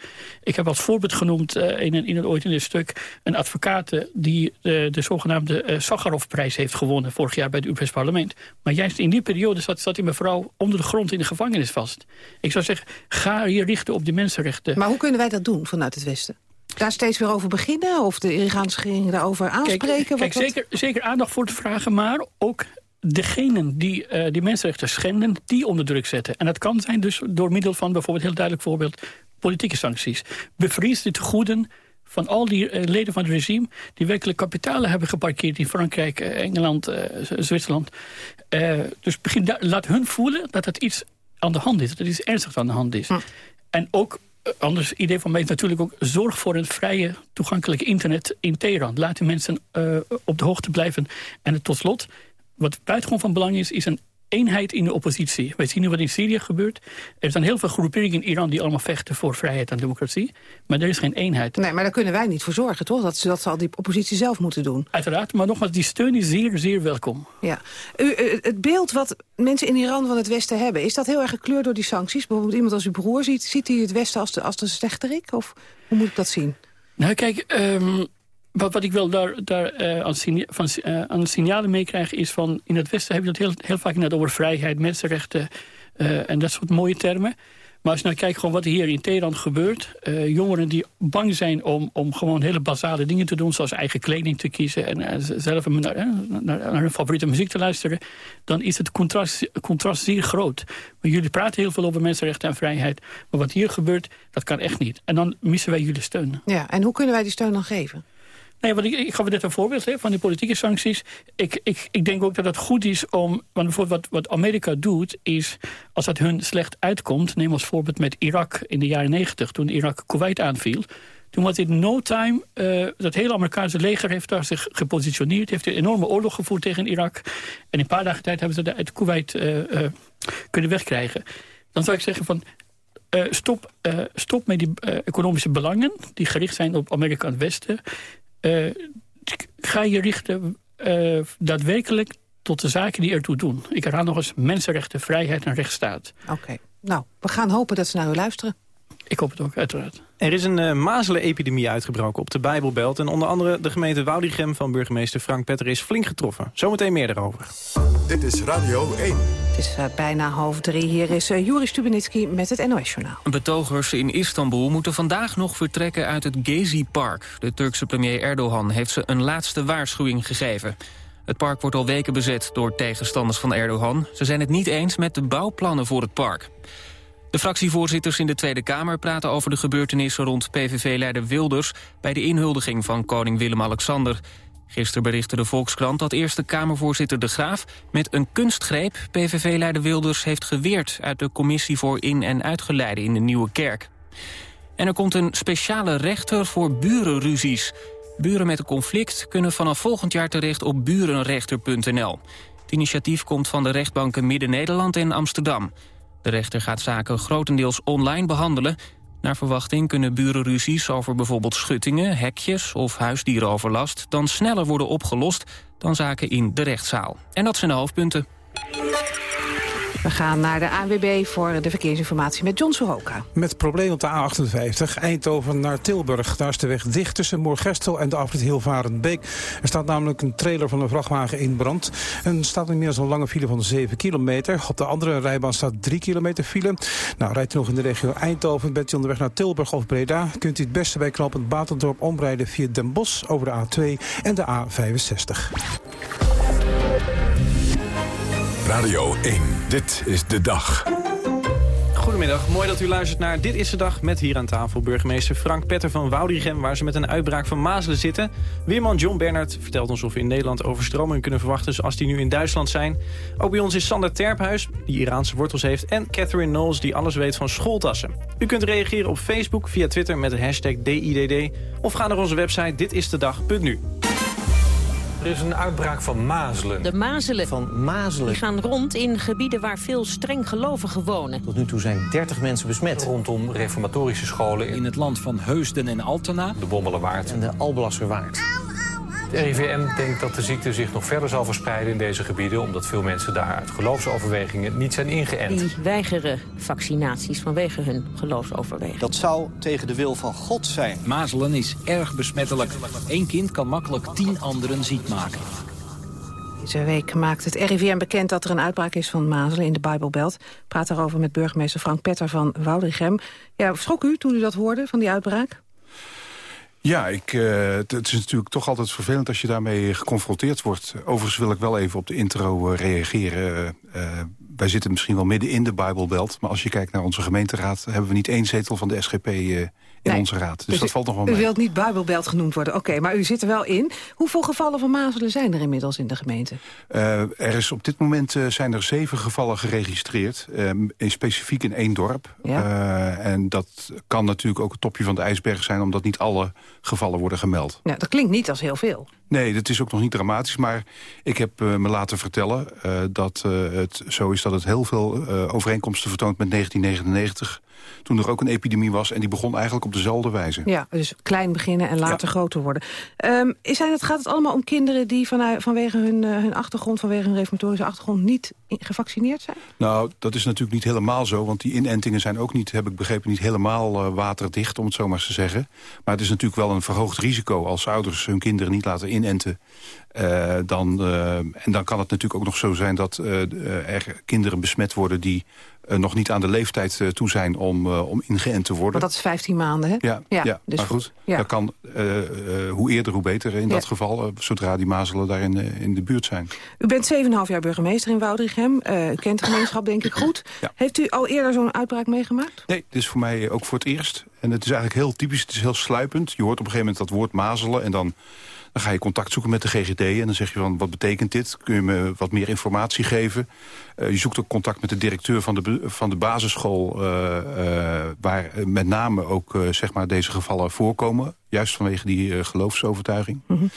Ik heb als voorbeeld genoemd uh, in, een, in een, ooit in een stuk een advocaat die uh, de zogenaamde uh, Sakharovprijs heeft gewonnen vorig jaar bij het Europees Parlement. Maar juist in die periode zat, zat die mevrouw onder de grond in de gevangenis vast. Ik zou zeggen, ga je richten op die mensenrechten maar hoe kunnen wij dat doen vanuit het Westen? Daar steeds weer over beginnen? Of de Iraanse regering daarover aanspreken? Kijk, zeker, zeker aandacht voor te vragen, maar ook degenen die uh, die mensenrechten schenden, die onder druk zetten. En dat kan zijn dus door middel van bijvoorbeeld, heel duidelijk voorbeeld, politieke sancties. Bevries de tegoeden van al die uh, leden van het regime... die werkelijk kapitalen hebben geparkeerd in Frankrijk, uh, Engeland, Zwitserland. dus begin laat hun voelen dat het iets aan de hand is. Dat het iets ernstigs aan de hand is. Hm. En ook anders idee van mij is natuurlijk ook zorg voor een vrije toegankelijke internet in Teheran. Laat de mensen uh, op de hoogte blijven. En tot slot, wat buitengewoon van belang is, is een eenheid in de oppositie. Wij zien nu wat in Syrië gebeurt. Er zijn heel veel groeperingen in Iran die allemaal vechten voor vrijheid en democratie. Maar er is geen eenheid. Nee, maar daar kunnen wij niet voor zorgen, toch? Dat, dat zal die oppositie zelf moeten doen. Uiteraard, maar nogmaals, die steun is zeer, zeer welkom. Ja. U, het beeld wat mensen in Iran van het Westen hebben... is dat heel erg gekleurd door die sancties? Bijvoorbeeld iemand als uw broer ziet, ziet hij het Westen als de, als de slechterik? Of hoe moet ik dat zien? Nou, kijk, um, wat, wat ik wel daar, daar uh, aan, van, uh, aan signalen meekrijg is van... in het Westen heb je dat heel, heel vaak net over vrijheid, mensenrechten... Uh, en dat soort mooie termen. Maar als je nou kijkt gewoon wat er hier in Teheran gebeurt... jongeren die bang zijn om, om gewoon hele basale dingen te doen... zoals eigen kleding te kiezen en zelf naar, naar, naar, hun favoriete muziek te luisteren... dan is het contrast, contrast zeer groot. Maar jullie praten heel veel over mensenrechten en vrijheid... maar wat hier gebeurt, dat kan echt niet. En dan missen wij jullie steun. Ja, en hoe kunnen wij die steun dan geven? Nee, want ik, ik gaf net een voorbeeld hè, van die politieke sancties. Ik, ik, ik denk ook dat het goed is om... Want bijvoorbeeld wat, wat Amerika doet, is als het hun slecht uitkomt... neem als voorbeeld met Irak in de jaren negentig... toen Irak Kuwait aanviel... Toen was het no time, uh, dat hele Amerikaanse leger heeft daar zich gepositioneerd. Heeft een enorme oorlog gevoerd tegen Irak. En in een paar dagen tijd hebben ze dat uit Kuwait uh, uh, kunnen wegkrijgen. Dan zou ik zeggen van, stop, stop met die economische belangen... die gericht zijn op Amerika en het Westen. Uh, ga je richten uh, daadwerkelijk tot de zaken die ertoe doen. Ik herhaal nog eens mensenrechten, vrijheid en rechtsstaat. Oké. Nou, we gaan hopen dat ze naar u luisteren. Ik hoop het ook, uiteraard. Er is een uh, mazelenepidemie uitgebroken op de Bijbelbelt. En onder andere de gemeente Woudigem van burgemeester Frank Petter is flink getroffen. Zometeen meer daarover. Dit is Radio 1. Het is uh, bijna half drie. Hier is uh, Juri Stubenitski met het NOS-journaal. Betogers in Istanbul moeten vandaag nog vertrekken uit het Gezi-park. De Turkse premier Erdogan heeft ze een laatste waarschuwing gegeven. Het park wordt al weken bezet door tegenstanders van Erdogan. Ze zijn het niet eens met de bouwplannen voor het park. De fractievoorzitters in de Tweede Kamer praten over de gebeurtenissen rond PVV-leider Wilders bij de inhuldiging van koning Willem-Alexander. Gisteren berichtte de Volkskrant dat Eerste Kamervoorzitter De Graaf met een kunstgreep PVV-leider Wilders heeft geweerd uit de commissie voor in- en uitgeleide in de Nieuwe Kerk. En er komt een speciale rechter voor burenruzies. Buren met een conflict kunnen vanaf volgend jaar terecht op burenrechter.nl. Het initiatief komt van de rechtbanken Midden-Nederland en Amsterdam. De rechter gaat zaken grotendeels online behandelen. Naar verwachting kunnen burenruzies over bijvoorbeeld schuttingen, hekjes of huisdierenoverlast dan sneller worden opgelost dan zaken in de rechtszaal. En dat zijn de hoofdpunten. We gaan naar de ANWB voor de verkeersinformatie met John Soroka. Met probleem op de A58, Eindhoven naar Tilburg. Daar is de weg dicht tussen Moorgestel en de afrit Hilvarenbeek. Er staat namelijk een trailer van een vrachtwagen in brand. En staat inmiddels een lange file van 7 kilometer. Op de andere rijbaan staat 3 kilometer file. Nou, rijdt u nog in de regio Eindhoven, bent u onderweg naar Tilburg of Breda... kunt u het beste bij knooppunt Batendorp omrijden via Den Bosch over de A2 en de A65. Radio 1, dit is de dag. Goedemiddag, mooi dat u luistert naar Dit is de Dag... met hier aan tafel burgemeester Frank Petter van Woudigem... waar ze met een uitbraak van mazelen zitten. Weerman John Bernard vertelt ons of we in Nederland overstromingen kunnen verwachten... zoals die nu in Duitsland zijn. Ook bij ons is Sander Terphuis, die Iraanse wortels heeft... en Catherine Knowles, die alles weet van schooltassen. U kunt reageren op Facebook, via Twitter met de hashtag DIDD... of ga naar onze website ditistedag.nu. Er is een uitbraak van mazelen. De mazelen. Van mazelen. Die gaan rond in gebieden waar veel streng gelovigen wonen. Tot nu toe zijn 30 mensen besmet. Rondom reformatorische scholen in het land van Heusden en Altena. De Bommelenwaard. En de Alblasserwaard. De RIVM denkt dat de ziekte zich nog verder zal verspreiden in deze gebieden... omdat veel mensen daar uit geloofsoverwegingen niet zijn ingeënt. Die weigeren vaccinaties vanwege hun geloofsoverwegingen. Dat zou tegen de wil van God zijn. Mazelen is erg besmettelijk. Eén kind kan makkelijk tien anderen ziek maken. Deze week maakt het RIVM bekend dat er een uitbraak is van mazelen in de Bijbelbelt. Praat daarover met burgemeester Frank Petter van Woudrichem. Ja, schrok u toen u dat hoorde, van die uitbraak? Ja, ik, uh, het is natuurlijk toch altijd vervelend als je daarmee geconfronteerd wordt. Overigens wil ik wel even op de intro uh, reageren. Uh, wij zitten misschien wel midden in de Bijbelbelt... maar als je kijkt naar onze gemeenteraad... hebben we niet één zetel van de SGP in nee. onze raad. Dus, dus dat u, valt nog wel mee. U wilt niet Bijbelbelt genoemd worden. Oké, okay, maar u zit er wel in. Hoeveel gevallen van mazelen zijn er inmiddels in de gemeente? er is op dit moment zijn er zeven gevallen geregistreerd. in specifiek in één dorp. Ja. en dat kan natuurlijk ook het topje van de ijsberg zijn... omdat niet alle gevallen worden gemeld. Ja, dat klinkt niet als heel veel. Nee, dat is ook nog niet dramatisch. Maar ik heb uh, me laten vertellen uh, dat uh, het zo is dat het heel veel overeenkomsten vertoont met 1999. Toen er ook een epidemie was en die begon eigenlijk op dezelfde wijze. Ja, dus klein beginnen en later ja. groter worden. Um, is het, gaat het allemaal om kinderen die vanuit, vanwege hun, hun achtergrond... vanwege hun reformatorische achtergrond niet gevaccineerd zijn? Nou, dat is natuurlijk niet helemaal zo. Want die inentingen zijn ook niet, heb ik begrepen, niet helemaal waterdicht... om het zo maar te zeggen. Maar het is natuurlijk wel een verhoogd risico... als ouders hun kinderen niet laten inenten. Uh, dan, en dan kan het natuurlijk ook nog zo zijn dat er kinderen besmet worden... die nog niet aan de leeftijd toe zijn om, om ingeënt te worden. Dat is 15 maanden, hè? Ja, ja, ja dus maar goed. Ja. Dat kan, hoe eerder, hoe beter in ja. dat geval... zodra die mazelen daar in, in de buurt zijn. U bent 7,5 jaar burgemeester in Woudrichem. u kent de gemeenschap denk ik goed. Heeft u al eerder zo'n uitbraak meegemaakt? Nee, dit is voor mij ook voor het eerst. En het is eigenlijk heel typisch, het is heel sluipend. Je hoort op een gegeven moment dat woord mazelen... en dan dan ga je contact zoeken met de GGD en dan zeg je van wat betekent dit? Kun je me wat meer informatie geven? Uh, je zoekt ook contact met de directeur van de, van de basisschool... Uh, uh, waar met name ook zeg maar deze gevallen voorkomen. Juist vanwege die geloofsovertuiging. Mm -hmm.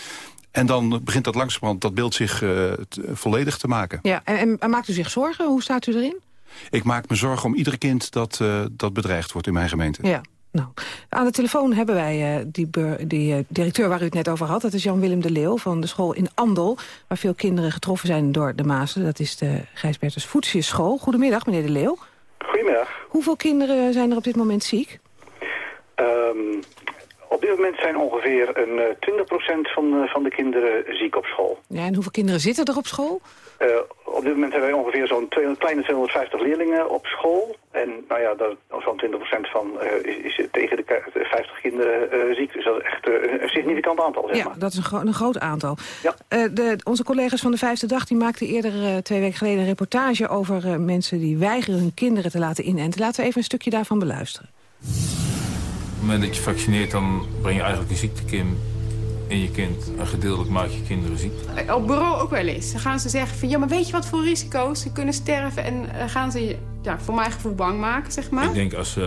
En dan begint dat langzamerhand dat beeld zich volledig te maken. Ja, en, en maakt u zich zorgen? Hoe staat u erin? Ik maak me zorgen om ieder kind dat, dat bedreigd wordt in mijn gemeente. Ja. Nou, aan de telefoon hebben wij uh, die, die uh, directeur waar u het net over had. Dat is Jan-Willem de Leeuw van de school in Andel... waar veel kinderen getroffen zijn door de Mazen. Dat is de Gijsbertus Voetsjes school. Goedemiddag, meneer de Leeuw. Goedemiddag. Hoeveel kinderen zijn er op dit moment ziek? Um, op dit moment zijn ongeveer een uh, 20% van, van de kinderen ziek op school. Ja, en hoeveel kinderen zitten er op school? Uh, op dit moment hebben wij ongeveer zo'n kleine 250 leerlingen op school. En nou ja, zo'n 20% van uh, is, is, tegen de 50 kinderen uh, ziek. Dus dat is echt een significant aantal, zeg ja, maar. dat is een, een groot aantal. Ja. De, onze collega's van de Vijfde Dag die maakten eerder twee weken geleden een reportage over mensen die weigeren hun kinderen te laten inenten. Laten we even een stukje daarvan beluisteren. Op het moment dat je vaccineert, dan breng je eigenlijk een ziektekim in je kind. En gedeeltelijk maak je kinderen ziek. Op bureau ook wel eens. Dan gaan ze zeggen van, ja, maar weet je wat voor risico's? Ze kunnen sterven en uh, gaan ze je, ja, voor mijn gevoel bang maken, zeg maar. Ik denk als uh,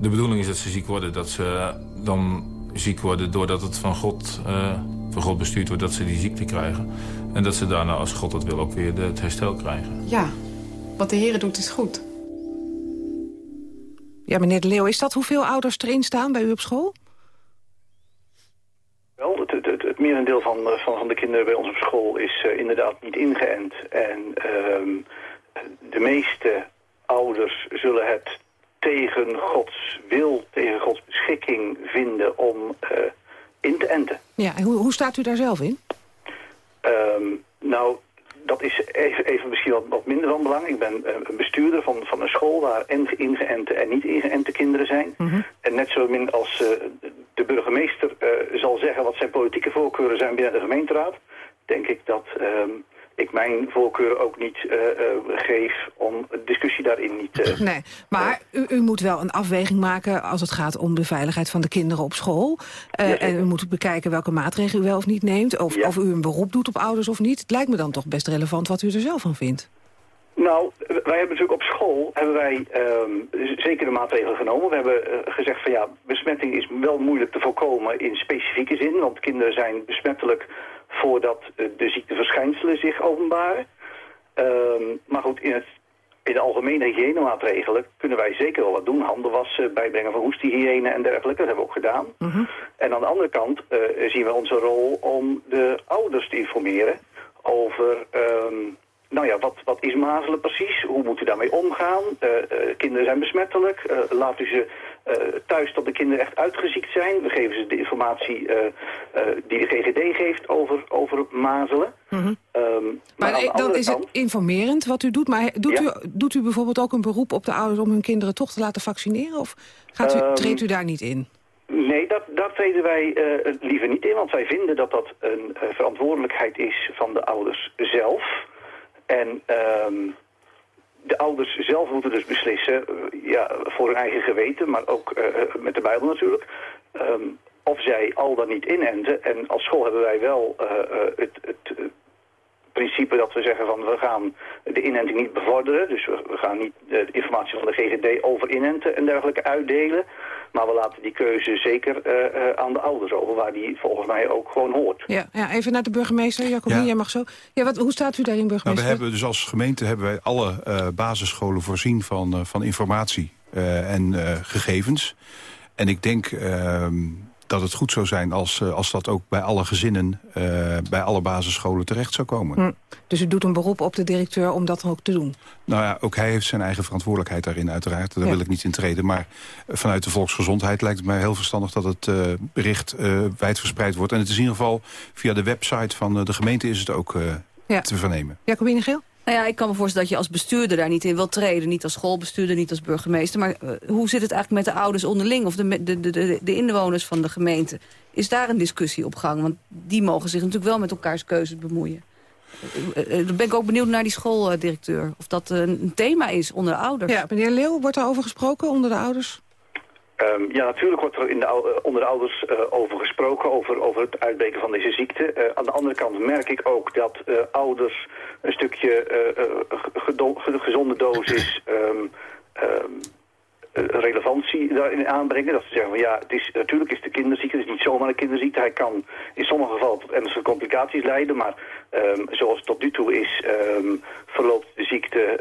de bedoeling is dat ze ziek worden, dat ze dan ziek worden doordat het van God, uh, van God bestuurd wordt dat ze die ziekte krijgen. En dat ze daarna, als God dat wil, ook weer de, het herstel krijgen. Ja, wat de Heer doet is goed. Ja, meneer De Leeuw, is dat hoeveel ouders erin staan bij u op school? Wel, het, het, het, het merendeel van, van, van de kinderen bij ons op school is uh, inderdaad niet ingeënt. En uh, de meeste ouders zullen het tegen Gods wil, tegen Gods beschikking vinden om uh, in te enten. Ja, en hoe, hoe staat u daar zelf in? Um, nou, dat is even, even misschien wat, wat, minder van belang. Ik ben bestuurder van, van een school waar en ingeënte en niet ingeënte kinderen zijn. Mm -hmm. En net zo min als uh, de burgemeester uh, zal zeggen wat zijn politieke voorkeuren zijn binnen de gemeenteraad, denk ik dat um, ik mijn voorkeur ook niet geef om discussie daarin niet te... nee, maar u, u, moet wel een afweging maken als het gaat om de veiligheid van de kinderen op school. Ja, en u moet bekijken welke maatregelen u wel of niet neemt. Of, ja. of u een beroep doet op ouders of niet. Het lijkt me dan toch best relevant wat u er zelf van vindt. Nou, wij hebben natuurlijk op school hebben wij um, zeker de maatregelen genomen. We hebben uh, gezegd van ja, besmetting is wel moeilijk te voorkomen in specifieke zin. Want kinderen zijn besmettelijk voordat uh, de ziekteverschijnselen zich openbaren. Um, maar goed, in, het, in de algemene hygiënemaatregelen kunnen wij zeker wel wat doen. Handen wassen, bijbrengen van hoesthygiëne en dergelijke. Dat hebben we ook gedaan. -huh. En aan de andere kant uh, zien we onze rol om de ouders te informeren over... Um, nou ja, wat, wat is mazelen precies? Hoe moet u daarmee omgaan? Uh, uh, kinderen zijn besmettelijk. Uh, laat u ze thuis tot de kinderen echt uitgeziekt zijn. We geven ze de informatie die de GGD geeft over, over mazelen. Mm -hmm. um, maar, maar dan is kant... het informerend wat u doet. Maar doet, ja. u, doet u bijvoorbeeld ook een beroep op de ouders om hun kinderen toch te laten vaccineren? Of gaat u, um, treedt u daar niet in? Nee, dat, daar treden wij liever niet in. Want wij vinden dat dat een verantwoordelijkheid is van de ouders zelf. En um, de ouders zelf moeten dus beslissen, uh, ja, voor hun eigen geweten, maar ook uh, met de Bijbel natuurlijk, um, of zij al dan niet inenten. En als school hebben wij wel het, het principe dat we zeggen van we gaan de inenting niet bevorderen. Dus we, we gaan niet de informatie van de GGD over inenten en dergelijke uitdelen. Maar we laten die keuze zeker uh, uh, aan de ouders over, waar die volgens mij ook gewoon hoort. Ja, ja even naar de burgemeester. Jacobin, ja. jij mag zo. Ja, wat, hoe staat u daarin, burgemeester? Nou, we hebben dus als gemeente hebben wij alle uh, basisscholen voorzien van, van informatie en gegevens. En ik denk ehm, dat het goed zou zijn als, als dat ook bij alle gezinnen... Uh, bij alle basisscholen terecht zou komen. Hm. Dus u doet een beroep op de directeur om dat ook te doen? Nou ja, ook hij heeft zijn eigen verantwoordelijkheid daarin uiteraard. Daar ja. wil ik niet in treden. Maar vanuit de volksgezondheid lijkt het mij heel verstandig... dat het uh, bericht uh, wijdverspreid wordt. En het is in ieder geval via de website van de gemeente is het ook ja. te vernemen. Jacobine Geel? Nou ja, ik kan me voorstellen dat je als bestuurder daar niet in wilt treden. Niet als schoolbestuurder, niet als burgemeester. Maar uh, hoe zit het eigenlijk met de ouders onderling... of de, de, de, de inwoners van de gemeente? Is daar een discussie op gang? Want die mogen zich natuurlijk wel met elkaars keuzes bemoeien. Uh, uh, dan ben ik ook benieuwd naar die schooldirecteur. Of dat een thema is onder de ouders. Ja, meneer Leeuw, wordt er over gesproken onder de ouders? Um, ja, natuurlijk wordt er in de, onder de ouders uh, over gesproken, over, over het uitbreken van deze ziekte. Uh, aan de andere kant merk ik ook dat uh, ouders een stukje gezonde dosis um, um, relevantie daarin aanbrengen. Dat ze zeggen van ja, het is, natuurlijk is de kinderziekte, het is niet zomaar een kinderziekte. Hij kan in sommige gevallen tot ernstige complicaties leiden, maar zoals het tot nu toe is, verloopt de ziekte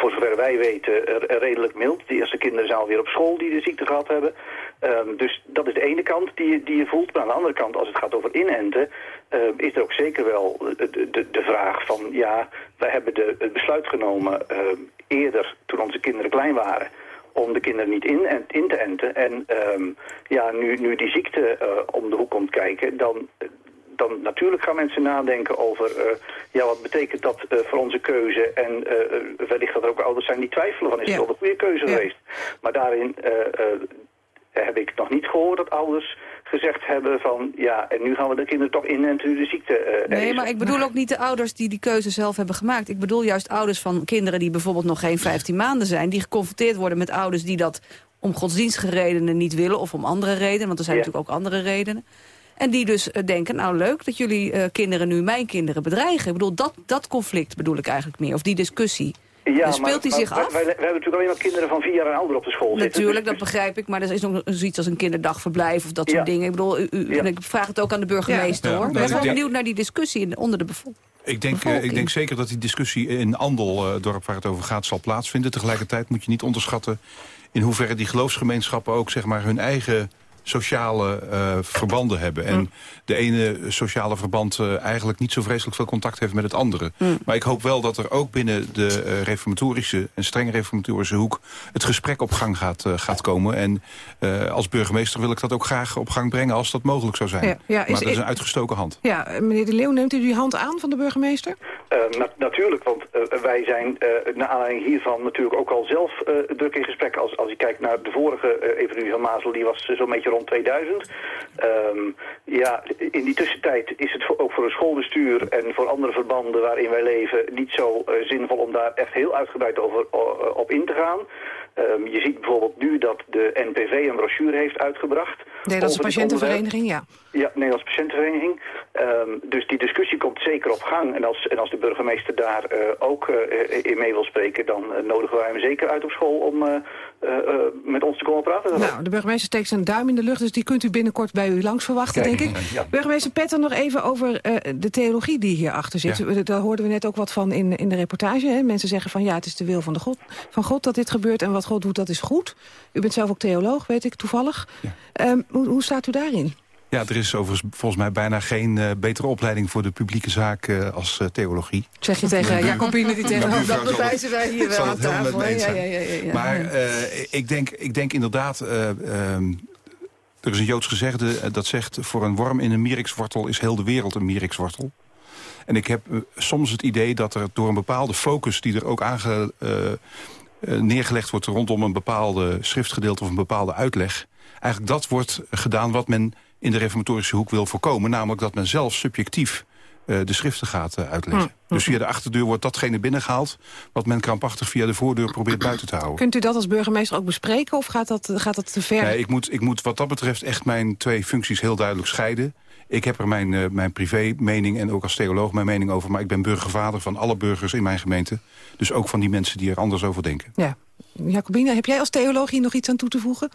voor zover wij weten redelijk mild. De eerste kinderen zijn alweer op school die de ziekte gehad hebben. Ehm, dus dat is de ene kant die, die je voelt. Maar aan de andere kant, als het gaat over inenten... Ehm, is er ook zeker wel de, de, de, vraag van... ja, wij hebben de, het besluit genomen ehm, eerder toen onze kinderen klein waren om de kinderen niet in, te enten. En ja, nu, nu die ziekte uh, om de hoek komt kijken, dan, dan natuurlijk gaan mensen nadenken over... Uh, ja, wat betekent dat uh, voor onze keuze? En uh, wellicht dat er ook ouders zijn die twijfelen van... is het wel de goede keuze geweest? Maar daarin heb ik nog niet gehoord dat ouders gezegd hebben van... ja, en nu gaan we de kinderen toch in en de ziekte uh, Nee, maar ik bedoel ook niet de ouders die die keuze zelf hebben gemaakt. Ik bedoel juist ouders van kinderen die bijvoorbeeld nog geen 15 maanden zijn... die geconfronteerd worden met ouders die dat om godsdienstige redenen niet willen... of om andere redenen, want er zijn natuurlijk ook andere redenen. En die dus uh, denken, nou leuk dat jullie uh, kinderen nu mijn kinderen bedreigen. Ik bedoel, dat, dat conflict bedoel ik eigenlijk meer, of die discussie. Ja, dan speelt hij zich maar, af. Wij, wij, hebben natuurlijk alleen maar kinderen van vier jaar en ouder op de school zitten. Natuurlijk, dat begrijp ik. Maar er is nog zoiets als een kinderdagverblijf of dat soort dingen. Ik bedoel, u, u, ja. ik vraag het ook aan de burgemeester, hoor. Ik ben gewoon benieuwd naar die discussie onder de bevolking. Ik denk, uh, ik denk zeker dat die discussie in Andel, uh, dorp waar het over gaat, zal plaatsvinden. Tegelijkertijd moet je niet onderschatten in hoeverre die geloofsgemeenschappen ook zeg maar, hun eigen sociale uh, verbanden hebben. En de ene sociale verband uh, eigenlijk niet zo vreselijk veel contact heeft met het andere. Mm. Maar ik hoop wel dat er ook binnen de uh, reformatorische en strenge reformatorische hoek... het gesprek op gang gaat, gaat komen. En als burgemeester wil ik dat ook graag op gang brengen als dat mogelijk zou zijn. Ja, ja, is, maar dat is een uitgestoken hand. Ja, meneer De Leeuw, neemt u die hand aan van de burgemeester? Na natuurlijk, want wij zijn naar aanleiding hiervan natuurlijk ook al zelf druk in gesprek. Als, als je kijkt naar de vorige evaluatie van Mazel, die was zo'n beetje rond 2000. Um, ja, in die tussentijd is het voor, ook voor een schoolbestuur en voor andere verbanden waarin wij leven niet zo uh, zinvol om daar echt heel uitgebreid over, uh, op in te gaan. Um, je ziet bijvoorbeeld nu dat de NPV een brochure heeft uitgebracht. Nederlandse Patiëntenvereniging, ja. Ja, Nederlandse Patiëntenvereniging. Um, dus die discussie komt zeker op gang. En als, en als de burgemeester daar uh, ook uh, in mee wil spreken... dan uh, nodigen wij hem zeker uit op school om met ons te komen praten. Nou, de burgemeester steekt zijn duim in de lucht... dus die kunt u binnenkort bij u langs verwachten, Kijk, denk ik. Ja. Burgemeester Petter, nog even over de theologie die hierachter zit. Ja. Daar hoorden we net ook wat van in, in de reportage. Hè? Mensen zeggen van ja, het is de wil van, de God, van God dat dit gebeurt... en wat God doet, dat is goed. U bent zelf ook theoloog, weet ik toevallig. Ja. Um, hoe, hoe staat u daarin? Ja, er is overigens volgens mij bijna geen uh, betere opleiding voor de publieke zaak uh, als uh, theologie. Zeg je tegen Jacobine die tegen dat bewijzen wij hier wel aan tafel. Ja, ja, ja, ja, maar ik, denk, ik denk inderdaad, um, er is een Joods gezegde dat zegt... voor een worm in een mierikswortel is heel de wereld een mierikswortel. En ik heb soms het idee dat er door een bepaalde focus die er ook aange, neergelegd wordt... rondom een bepaalde schriftgedeelte of een bepaalde uitleg... eigenlijk dat wordt gedaan wat men in de reformatorische hoek wil voorkomen. Namelijk dat men zelf subjectief uh, de schriften gaat uh, uitleggen. Mm. Dus via de achterdeur wordt datgene binnengehaald... wat men krampachtig via de voordeur probeert buiten te houden. Kunt u dat als burgemeester ook bespreken of gaat dat, gaat dat te ver? Nee, ik moet, ik moet wat dat betreft echt mijn twee functies heel duidelijk scheiden. Ik heb er mijn, uh, mijn privé mening en ook als theoloog mijn mening over... maar ik ben burgervader van alle burgers in mijn gemeente. Dus ook van die mensen die er anders over denken. Ja. Jacobine, heb jij als theoloog hier nog iets aan toe te voegen?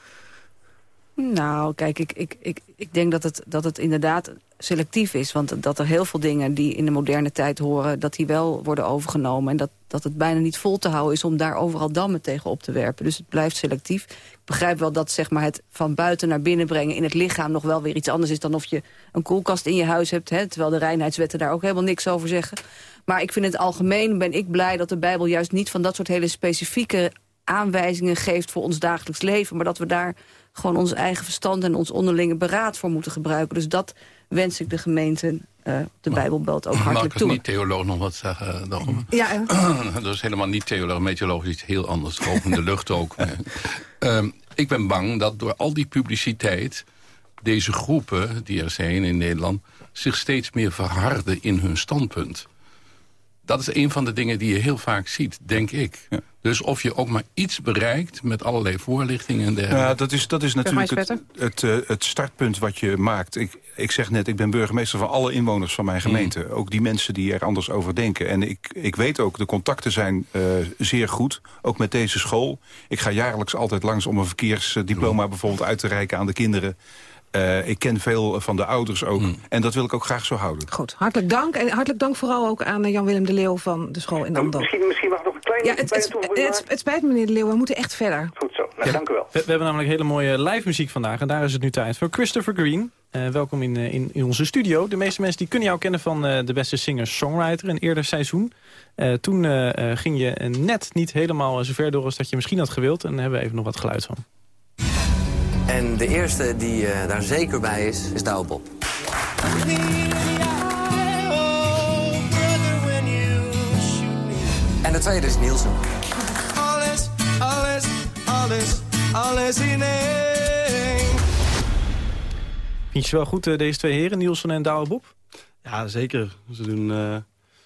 Nou, kijk, ik, ik, ik, ik denk dat het, dat het inderdaad selectief is. Want dat er heel veel dingen die in de moderne tijd horen... dat die wel worden overgenomen. En dat, dat het bijna niet vol te houden is om daar overal dammen tegen op te werpen. Dus het blijft selectief. Ik begrijp wel dat zeg maar, het van buiten naar binnen brengen in het lichaam... nog wel weer iets anders is dan of je een koelkast in je huis hebt. Hè, terwijl de reinheidswetten daar ook helemaal niks over zeggen. Maar ik vind het algemeen, ben ik blij dat de Bijbel juist niet... van dat soort hele specifieke aanwijzingen geeft voor ons dagelijks leven... maar dat we daar gewoon ons eigen verstand en ons onderlinge beraad voor moeten gebruiken. Dus dat wens ik de gemeente uh, de Bijbelbelt ook hartelijk toe. Mag ik niet theoloog nog wat zeggen? Daarom? Ja, dat is helemaal niet theoloog. Meteoroloog is iets heel anders. Ook in de lucht ook. uh, ik ben bang dat door al die publiciteit... deze groepen die er zijn in Nederland... zich steeds meer verharden in hun standpunt. Dat is een van de dingen die je heel vaak ziet, denk ik. Ja. Dus of je ook maar iets bereikt met allerlei voorlichtingen en dergelijke. Ja, dat is, dat is natuurlijk het, het, uh, het, startpunt wat je maakt. Ik, ik zeg net, ik ben burgemeester van alle inwoners van mijn gemeente. Mm. Ook die mensen die er anders over denken. En ik, ik weet ook, de contacten zijn uh, zeer goed. Ook met deze school. Ik ga jaarlijks altijd langs om een verkeersdiploma mm. bijvoorbeeld uit te reiken aan de kinderen. Uh, ik ken veel van de ouders ook. Mm. En dat wil ik ook graag zo houden. Goed, hartelijk dank. En hartelijk dank vooral ook aan Jan-Willem de Leeuw van de school in Amsterdam. Misschien, misschien mag nog een klein kleine, Ja, het, het, het, het spijt me, meneer de Leeuw, we moeten echt verder. Goed zo, nou, dank u wel. We, we hebben namelijk hele mooie live muziek vandaag. En daar is het nu tijd voor Christopher Green. Eh, welkom in, eh, in, in onze studio. De meeste mensen die kunnen jou kennen van eh, de beste singer-songwriter. Een eerder seizoen. Eh, toen eh, eh, ging je eh, net niet helemaal zo ver door als dat je misschien had gewild. En daar hebben we even nog wat geluid van. En de eerste die eh, daar zeker bij is, is Douwe Bob. En de tweede is Nielsen. Alles, alles, alles, alles in één. Vind je ze wel goed, eh, deze twee heren, Nielsen en Douwe Bob? Ja, zeker. Ze doen, eh,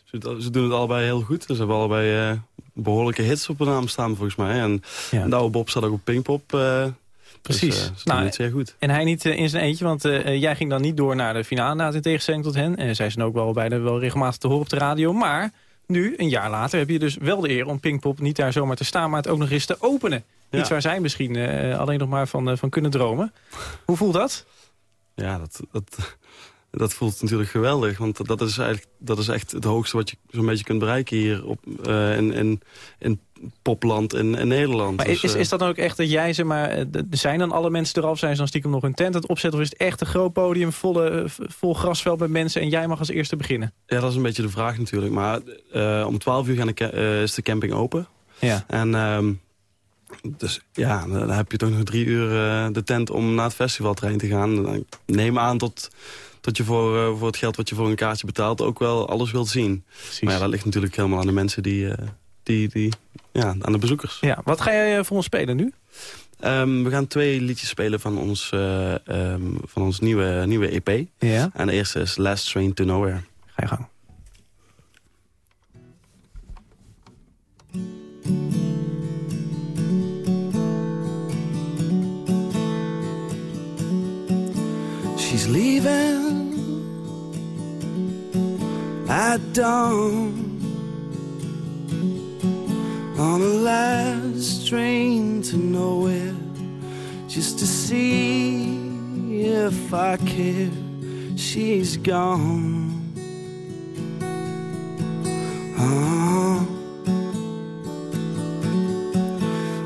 ze, ze doen het allebei heel goed. Ze hebben allebei eh, behoorlijke hits op hun naam staan, volgens mij. En Ja. Douwe Bob staat ook op Pinkpop. Precies. Dus, eh, Nou, zeer goed. En hij niet eh, in zijn eentje, want eh, jij ging dan niet door naar de finale na in tegenstelling tot hen. En zij zijn ook wel beide wel regelmatig te horen op de radio. Maar nu, een jaar later, heb je dus wel de eer om Pinkpop niet daar zomaar te staan, maar het ook nog eens te openen. Ja. Iets waar zij misschien alleen nog maar van, van kunnen dromen. Hoe voelt dat? Ja, dat, dat, dat voelt natuurlijk geweldig. Want dat is, eigenlijk, dat is echt het hoogste wat je zo'n beetje kunt bereiken hier op, in, in, in popland in, in Nederland. Maar Dus, is, eh, is dat dan ook echt dat jij, zeg maar, eh, zijn dan alle mensen eraf, zijn ze dan stiekem nog een tent aan het opzetten? Of is het echt een groot podium, volle, vol grasveld met mensen en jij mag als eerste beginnen? Ja, dat is een beetje de vraag natuurlijk. Maar eh, om 12 uur gaan de, is de camping open. Ja. En ehm, dus ja, dan heb je toch nog drie uur de tent om naar het festivaltrein te gaan. Neem aan tot, tot je voor, voor het geld wat je voor een kaartje betaalt ook wel alles wilt zien. Maar ja, dat ligt natuurlijk helemaal aan de mensen die, die, die ja, aan de bezoekers. Ja, wat ga jij eh, voor ons spelen nu? Ehm, we gaan twee liedjes spelen van ons, eh, ehm, van ons nieuwe, nieuwe EP. Ja. En de eerste is Last Train to Nowhere. Ga je gang. She's leaving at dawn on a last train to nowhere just to see if I care. She's gone. Ah.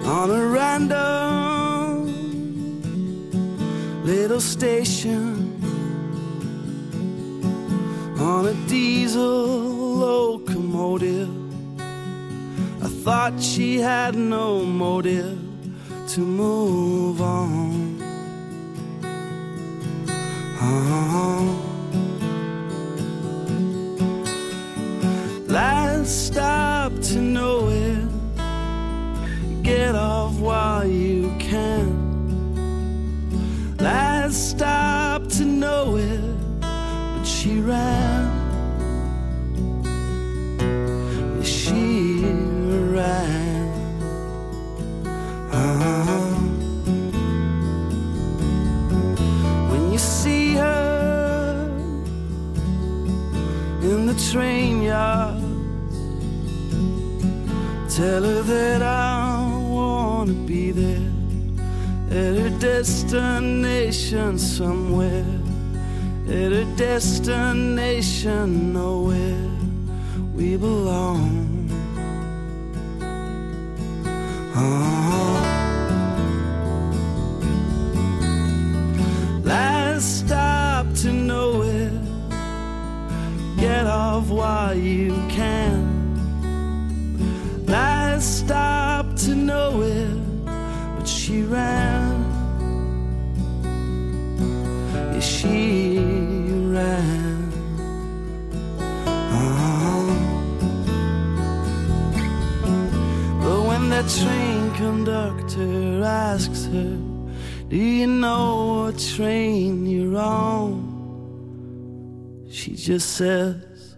on a random little station on a diesel locomotive. Thought she had no motive to move on. Ah. Train yard, tell her that I wanna be there at her destination somewhere, at her destination nowhere we belong. Oh. Off while you can. Last stop to nowhere, but she ran. Yeah, she ran. Oh. But when that train conductor asks her, Do you know what train you're on? Just says,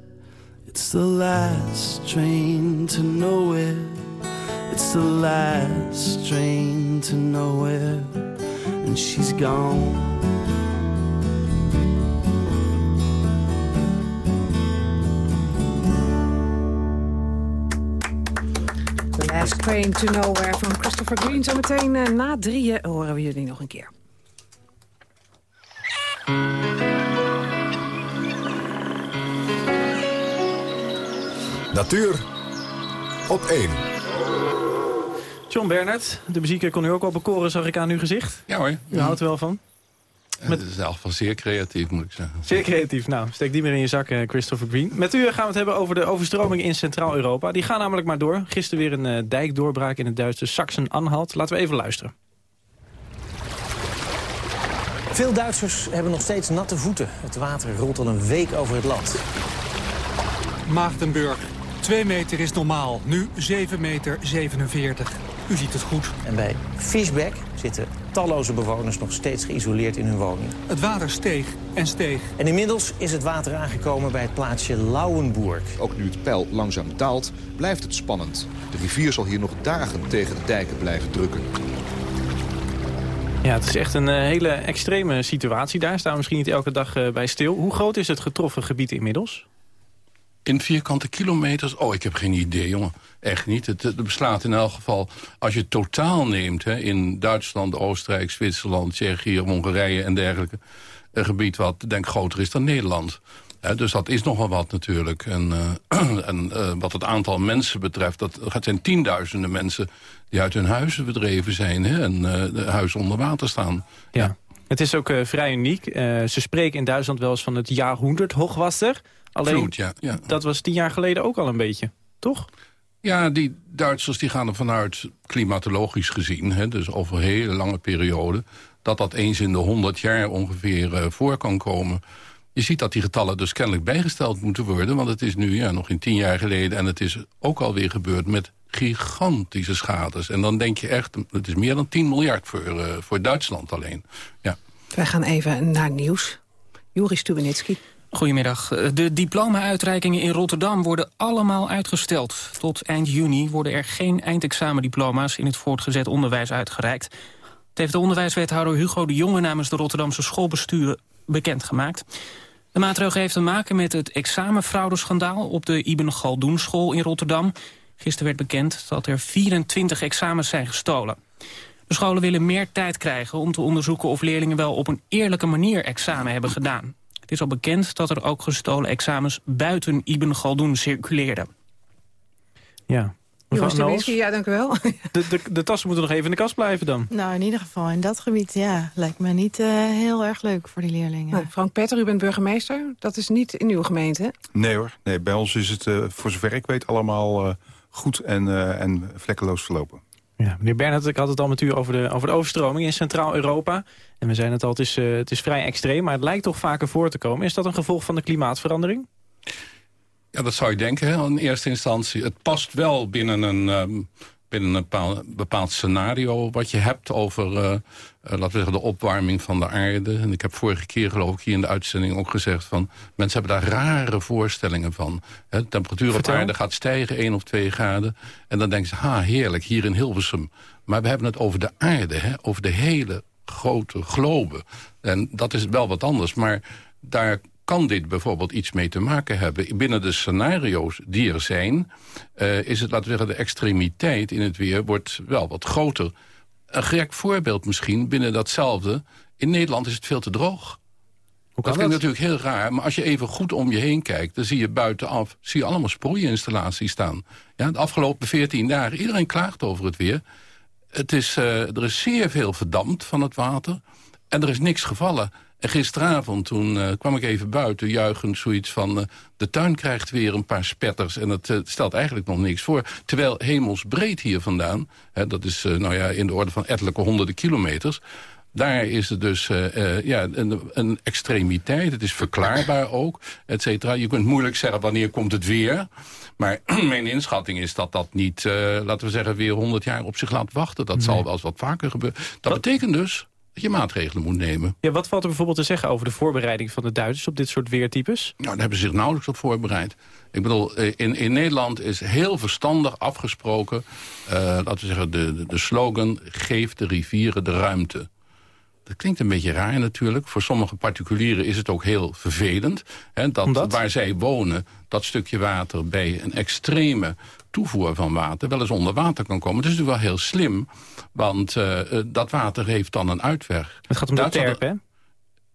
It's the last train to nowhere. It's the last train to nowhere. And she's gone. Last Train to Nowhere van Christopher Green. Zometeen eh, na drieën horen we jullie nog een keer. Natuur op 1. John Bernard, de muziek kon u ook wel bekoren, zag ik aan uw gezicht. Ja hoor. U houdt er wel van? Met... Het is zelf wel zeer creatief, moet ik zeggen. Zeer creatief. Nou, steek die meer in je zak, eh, Christopher Green. Met u gaan we het hebben over de overstromingen in Centraal-Europa. Die gaan namelijk maar door. Gisteren weer een uh, dijkdoorbraak in het Duitse Sachsen-Anhalt. Laten we even luisteren. Veel Duitsers hebben nog steeds natte voeten. Het water rolt al een week over het land. Maagdenburg. 2 meter is normaal, nu 7 meter 47. U ziet het goed. En bij Fischbeck zitten talloze bewoners nog steeds geïsoleerd in hun woning. Het water steeg en steeg. En inmiddels is het water aangekomen bij het plaatsje Lauenburg. Ook nu het peil langzaam daalt, blijft het spannend. De rivier zal hier nog dagen tegen de dijken blijven drukken. Ja, het is echt een uh, hele extreme situatie daar. Staan we misschien niet elke dag uh, bij stil. Hoe groot is het getroffen gebied inmiddels? In vierkante kilometers? Oh, ik heb geen idee, jongen. Echt niet. Het, het beslaat in elk geval, als je totaal neemt... Hè, in Duitsland, Oostenrijk, Zwitserland, Tsjechië, Hongarije en dergelijke... een gebied wat, denk ik, groter is dan Nederland. dus dat is nogal wat natuurlijk. En, uh, en uh, wat het aantal mensen betreft, dat zijn tienduizenden mensen... die uit hun huizen bedreven zijn hè, en uh, huizen onder water staan. Ja. ja. Het is ook vrij uniek. ze spreken in Duitsland wel eens van het jaarhonderd hoogwasser... Alleen, Vloed, ja, ja. dat was tien jaar geleden ook al een beetje, toch? Ja, die Duitsers die gaan er vanuit, klimatologisch gezien... Hè, dus over een hele lange periode... dat dat eens in de honderd jaar ongeveer uh, voor kan komen. Je ziet dat die getallen dus kennelijk bijgesteld moeten worden... want het is nu ja, nog in tien jaar geleden... en het is ook alweer gebeurd met gigantische schades. En dan denk je echt, het is meer dan 10 miljard voor, uh, voor Duitsland alleen. Ja. Wij gaan even naar nieuws. Juri Stubenitski. Goedemiddag. De diploma-uitreikingen in Rotterdam worden allemaal uitgesteld. Tot eind juni worden er geen eindexamendiploma's in het voortgezet onderwijs uitgereikt. Het heeft de onderwijswethouder Hugo de Jonge namens de Rotterdamse schoolbesturen bekendgemaakt. De maatregel heeft te maken met het examenfraudeschandaal op de Ibn Galdoen school in Rotterdam. Gisteren werd bekend dat er 24 examens zijn gestolen. De scholen willen meer tijd krijgen om te onderzoeken of leerlingen wel op een eerlijke manier examen hebben gedaan. Het is al bekend dat er ook gestolen examens buiten Ibn Galdoen circuleerden. Ja. ja, dank u wel. De, de, de, tassen moeten nog even in de kast blijven dan. Nou, in ieder geval in dat gebied, ja. Lijkt me niet uh, heel erg leuk voor die leerlingen. Nou, Frank Petter, u bent burgemeester. Dat is niet in uw gemeente? Nee hoor. Nee, bij ons is het, uh, voor zover ik weet, allemaal uh, goed en, en vlekkeloos verlopen. Ja, meneer Bernhard, ik had het al met u over de, over de overstroming in Centraal-Europa. En we zijn het al, het is, uh, het is vrij extreem, maar het lijkt toch vaker voor te komen. Is dat een gevolg van de klimaatverandering? Ja, dat zou je denken in eerste instantie. Het past wel binnen een, um, binnen een bepaald, bepaald, scenario wat je hebt over uh, uh, laten we zeggen, de opwarming van de aarde. En ik heb vorige keer geloof ik hier in de uitzending ook gezegd van mensen hebben daar rare voorstellingen van. Hè, de temperatuur Vertel. op aarde gaat stijgen 1 of 2 graden. En dan denken ze, ha heerlijk, hier in Hilversum. Maar we hebben het over de aarde, hè, over de hele grote globe. En dat is wel wat anders, maar daar kan dit bijvoorbeeld iets mee te maken hebben. Binnen de scenario's die er zijn... Uh, is het, laten we zeggen, de extremiteit in het weer wordt wel wat groter. Een gek voorbeeld misschien, binnen datzelfde... in Nederland is het veel te droog. Hoe dat klinkt natuurlijk heel raar, maar als je even goed om je heen kijkt... dan zie je buitenaf zie je allemaal sproeieninstallaties staan. Ja, de afgelopen 14 dagen, iedereen klaagt over het weer. Het is, uh, er is zeer veel verdampt van het water en er is niks gevallen. En gisteravond, toen uh, kwam ik even buiten, juichend zoiets van... Uh, de tuin krijgt weer een paar spetters en het uh, stelt eigenlijk nog niks voor. Terwijl hemelsbreed hier vandaan, hè, dat is nou ja, in de orde van ettelijke honderden kilometers... Daar is het dus ja, een, een, extremiteit. Het is verklaarbaar ook, et cetera. Je kunt moeilijk zeggen wanneer komt het weer. Maar mijn inschatting is dat dat niet, laten we zeggen, weer 100 jaar op zich laat wachten. Dat nee. zal wel eens wat vaker gebeuren. Dat betekent dus dat je maatregelen moet nemen. Ja, wat valt er bijvoorbeeld te zeggen over de voorbereiding van de Duitsers op dit soort weertypes? Nou, daar hebben ze zich nauwelijks op voorbereid. Ik bedoel, in, in Nederland is heel verstandig afgesproken... Uh, laten we zeggen, de, de, de slogan... geef de rivieren de ruimte. Dat klinkt een beetje raar natuurlijk. Voor sommige particulieren is het ook heel vervelend. Hè, dat Omdat? waar zij wonen, dat stukje water bij een extreme toevoer van water wel eens onder water kan komen. Dat is natuurlijk wel heel slim, want uh, dat water heeft dan een uitweg. Het gaat om de terp, hè?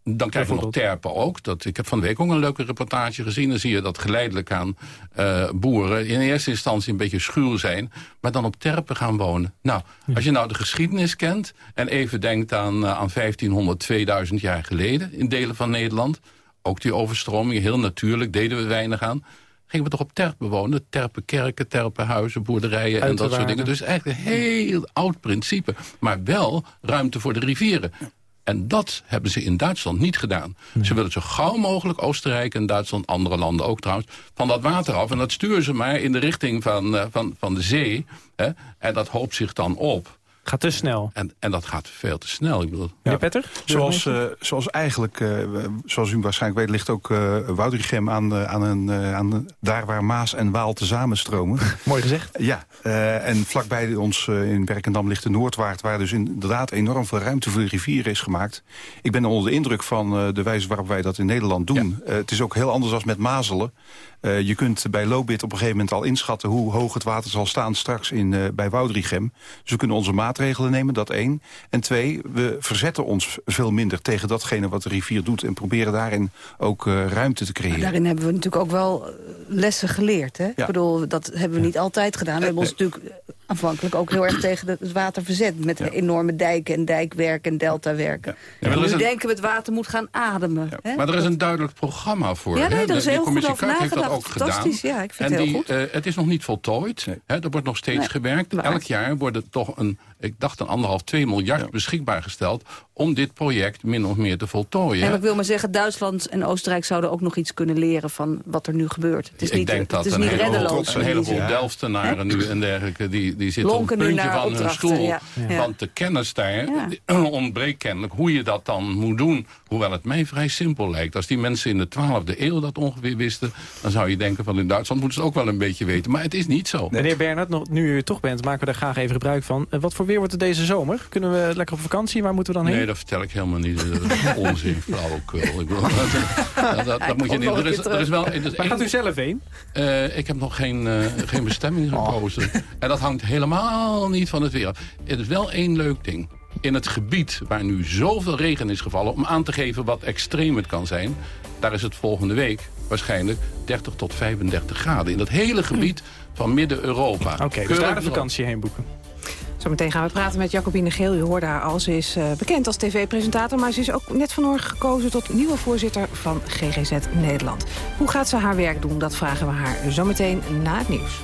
Dan krijg je nog terpen ook. Dat, ik heb van de week ook een leuke reportage gezien. Dan zie je dat geleidelijk aan uh, boeren in eerste instantie een beetje schuw zijn... maar dan op terpen gaan wonen. Nou, als je nou de geschiedenis kent... en even denkt aan, uh, aan 1500, 2000 jaar geleden in delen van Nederland... ook die overstromingen, heel natuurlijk, deden we weinig aan gingen we toch op terpen wonen. Terpenkerken, terpenhuizen, boerderijen en dat soort dingen. Dus eigenlijk een heel oud principe. Maar wel ruimte voor de rivieren. En dat hebben ze in Duitsland niet gedaan. Ze willen zo gauw mogelijk, Oostenrijk en Duitsland, andere landen ook trouwens, van dat water af. En dat sturen ze maar in de richting van, uh, van, van de zee. Hè? En dat hoopt zich dan op. Gaat te snel. En, en dat gaat veel te snel. Ik bedoel, ja. Petter? Zoals, uh, zoals eigenlijk, uh, zoals u waarschijnlijk weet... ligt ook uh, Woudrichem aan, aan, een, aan daar waar Maas en Waal tezamen stromen. Mooi gezegd. Ja, en vlakbij ons in Werkendam ligt de Noordwaard... waar dus inderdaad enorm veel ruimte voor de rivieren is gemaakt. Ik ben onder de indruk van de wijze waarop wij dat in Nederland doen. Ja. het is ook heel anders dan met mazelen. Uh, je kunt bij Lobit op een gegeven moment al inschatten... hoe hoog het water zal staan straks in, uh, bij Woudrichem. Dus we kunnen onze maatregelen nemen, dat één. En twee, we verzetten ons veel minder tegen datgene wat de rivier doet... en proberen daarin ook uh, ruimte te creëren. Maar daarin hebben we natuurlijk ook wel lessen geleerd. Hè? Ja. Ik bedoel, dat hebben we niet altijd gedaan. We hebben ons natuurlijk aanvankelijk ook heel erg tegen het water verzet. Met ja. enorme dijken en dijkwerk en deltawerken. Ja. Ja, nu een... denken we het water moet gaan ademen. Hè? Maar er is een duidelijk programma voor. Ja, nee, er is de, heel goed over nagedacht. Ook gedaan. ja, ik vind en het die, heel goed. Uh, het is nog niet voltooid. Nee. Hè, er wordt nog steeds Nee. gewerkt. Waar. Elk jaar worden toch een, ik dacht een anderhalf, twee miljard beschikbaar gesteld... om dit project min of meer te voltooien. En ik wil maar zeggen, Duitsland en Oostenrijk zouden ook nog iets kunnen leren van wat er nu gebeurt. Het is ik niet, denk dat het is een niet heleboel, reddeloos. een heleboel zin. Delftenaren nu en dergelijke... die, die zitten op Lonken het nu puntje van hun stoel. ja. Ja. Want de kennis daar ontbreekt kennelijk hoe je dat dan moet doen. Hoewel het mij vrij simpel lijkt. Als die mensen in de 12e eeuw dat ongeveer wisten... dan zou je denken van in Duitsland moeten ze het ook wel een beetje weten. Maar het is niet zo. Meneer Bernhard, nu u er toch bent, maken we daar graag even gebruik van. Eh, wat voor weer wordt het deze zomer? Kunnen we lekker op vakantie? Waar moeten we dan heen? Nee, dat vertel ik helemaal niet. Dat is onzin, flauwekul. Ik bedoel, dat, dat, dat, moet je niet. Er is, er is wel, er is Waar gaat u zelf heen? Eh, ik heb nog geen, eh, geen bestemming gekozen. En dat hangt helemaal niet van het weer af. Het is wel één leuk ding. In het gebied waar nu zoveel regen is gevallen... om aan te geven wat extreem het kan zijn... daar is het volgende week waarschijnlijk 30 tot 35 graden. In dat hele gebied van Midden-Europa. Oké, dus Keurig daar de vakantie heen boeken. Zometeen gaan we praten met Jacobine Geel. U hoorde haar al. Ze is eh, bekend als tv-presentator... maar ze is ook net vanmorgen gekozen tot nieuwe voorzitter van GGZ Nederland. Hoe gaat ze haar werk doen? Dat vragen we haar zometeen na het nieuws.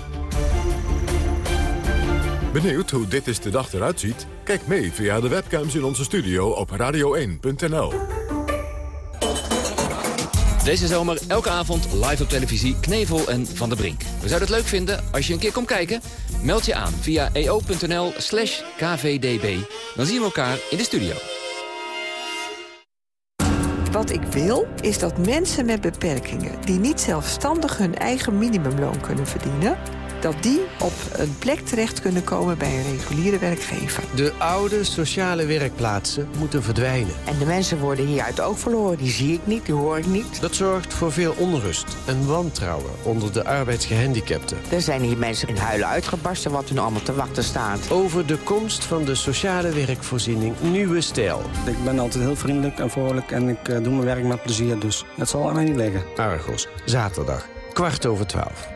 Benieuwd hoe dit is de dag eruit ziet? Kijk mee via de webcams in onze studio op radio1.nl. Deze zomer elke avond live op televisie Knevel en Van der Brink. We zouden het leuk vinden als je een keer komt kijken. Meld je aan via eo.nl slash kvdb. Dan zien we elkaar in de studio. Wat ik wil, is dat mensen met beperkingen... die niet zelfstandig hun eigen minimumloon kunnen verdienen... dat die op een plek terecht kunnen komen bij een reguliere werkgever. De oude sociale werkplaatsen moeten verdwijnen. En de mensen worden hieruit ook verloren. Die zie ik niet, die hoor ik niet. Dat zorgt voor veel onrust en wantrouwen onder de arbeidsgehandicapten. Er zijn hier mensen in huilen uitgebarsten wat hun allemaal te wachten staat. Over de komst van de sociale werkvoorziening Nieuwe Stijl. Ik ben altijd heel vriendelijk en vrolijk en ik eh, doe mijn werk met plezier, dus het zal aan mij niet liggen. Argos, zaterdag, kwart over twaalf.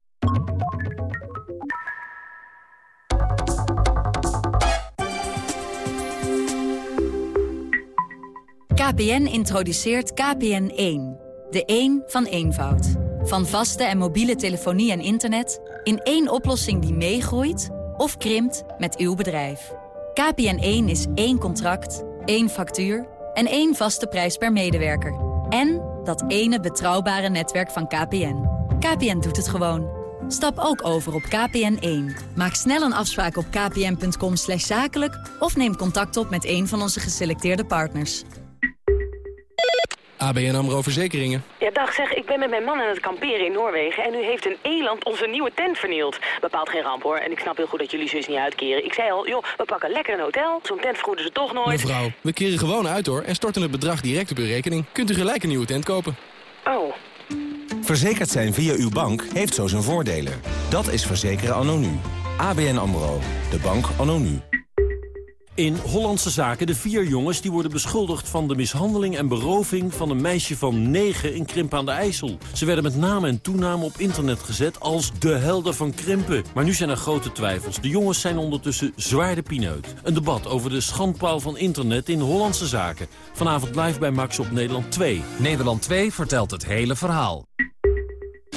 KPN introduceert KPN1. De 1 van eenvoud. Van vaste en mobiele telefonie en internet... in één oplossing die meegroeit of krimpt met uw bedrijf. KPN1 is één contract, één factuur en één vaste prijs per medewerker. En dat ene betrouwbare netwerk van KPN. KPN doet het gewoon. Stap ook over op KPN1. Maak snel een afspraak op kpn.com zakelijk... of neem contact op met een van onze geselecteerde partners. ABN AMRO Verzekeringen. Ja, dag zeg, ik ben met mijn man aan het kamperen in Noorwegen... en nu heeft een eland onze nieuwe tent vernield. Bepaalt geen ramp, hoor. En ik snap heel goed dat jullie zus niet uitkeren. Ik zei al, joh, we pakken lekker een hotel. Zo'n tent vergoeden ze toch nooit. Mevrouw, we keren gewoon uit, hoor. En storten het bedrag direct op uw rekening. Kunt u gelijk een nieuwe tent kopen. Oh. Verzekerd zijn via uw bank heeft zo zijn voordelen. Dat is verzekeren anno nu. ABN AMRO. De bank anno nu. In Hollandse Zaken de vier jongens die worden beschuldigd van de mishandeling en beroving van een meisje van 9 in Krimpen aan de IJssel. Ze werden met naam en toename op internet gezet als de helden van Krimpen. Maar nu zijn er grote twijfels. De jongens zijn ondertussen zwaar de pineut. Een debat over de schandpaal van internet in Hollandse Zaken. Vanavond live bij Max op Nederland 2. Nederland 2 vertelt het hele verhaal.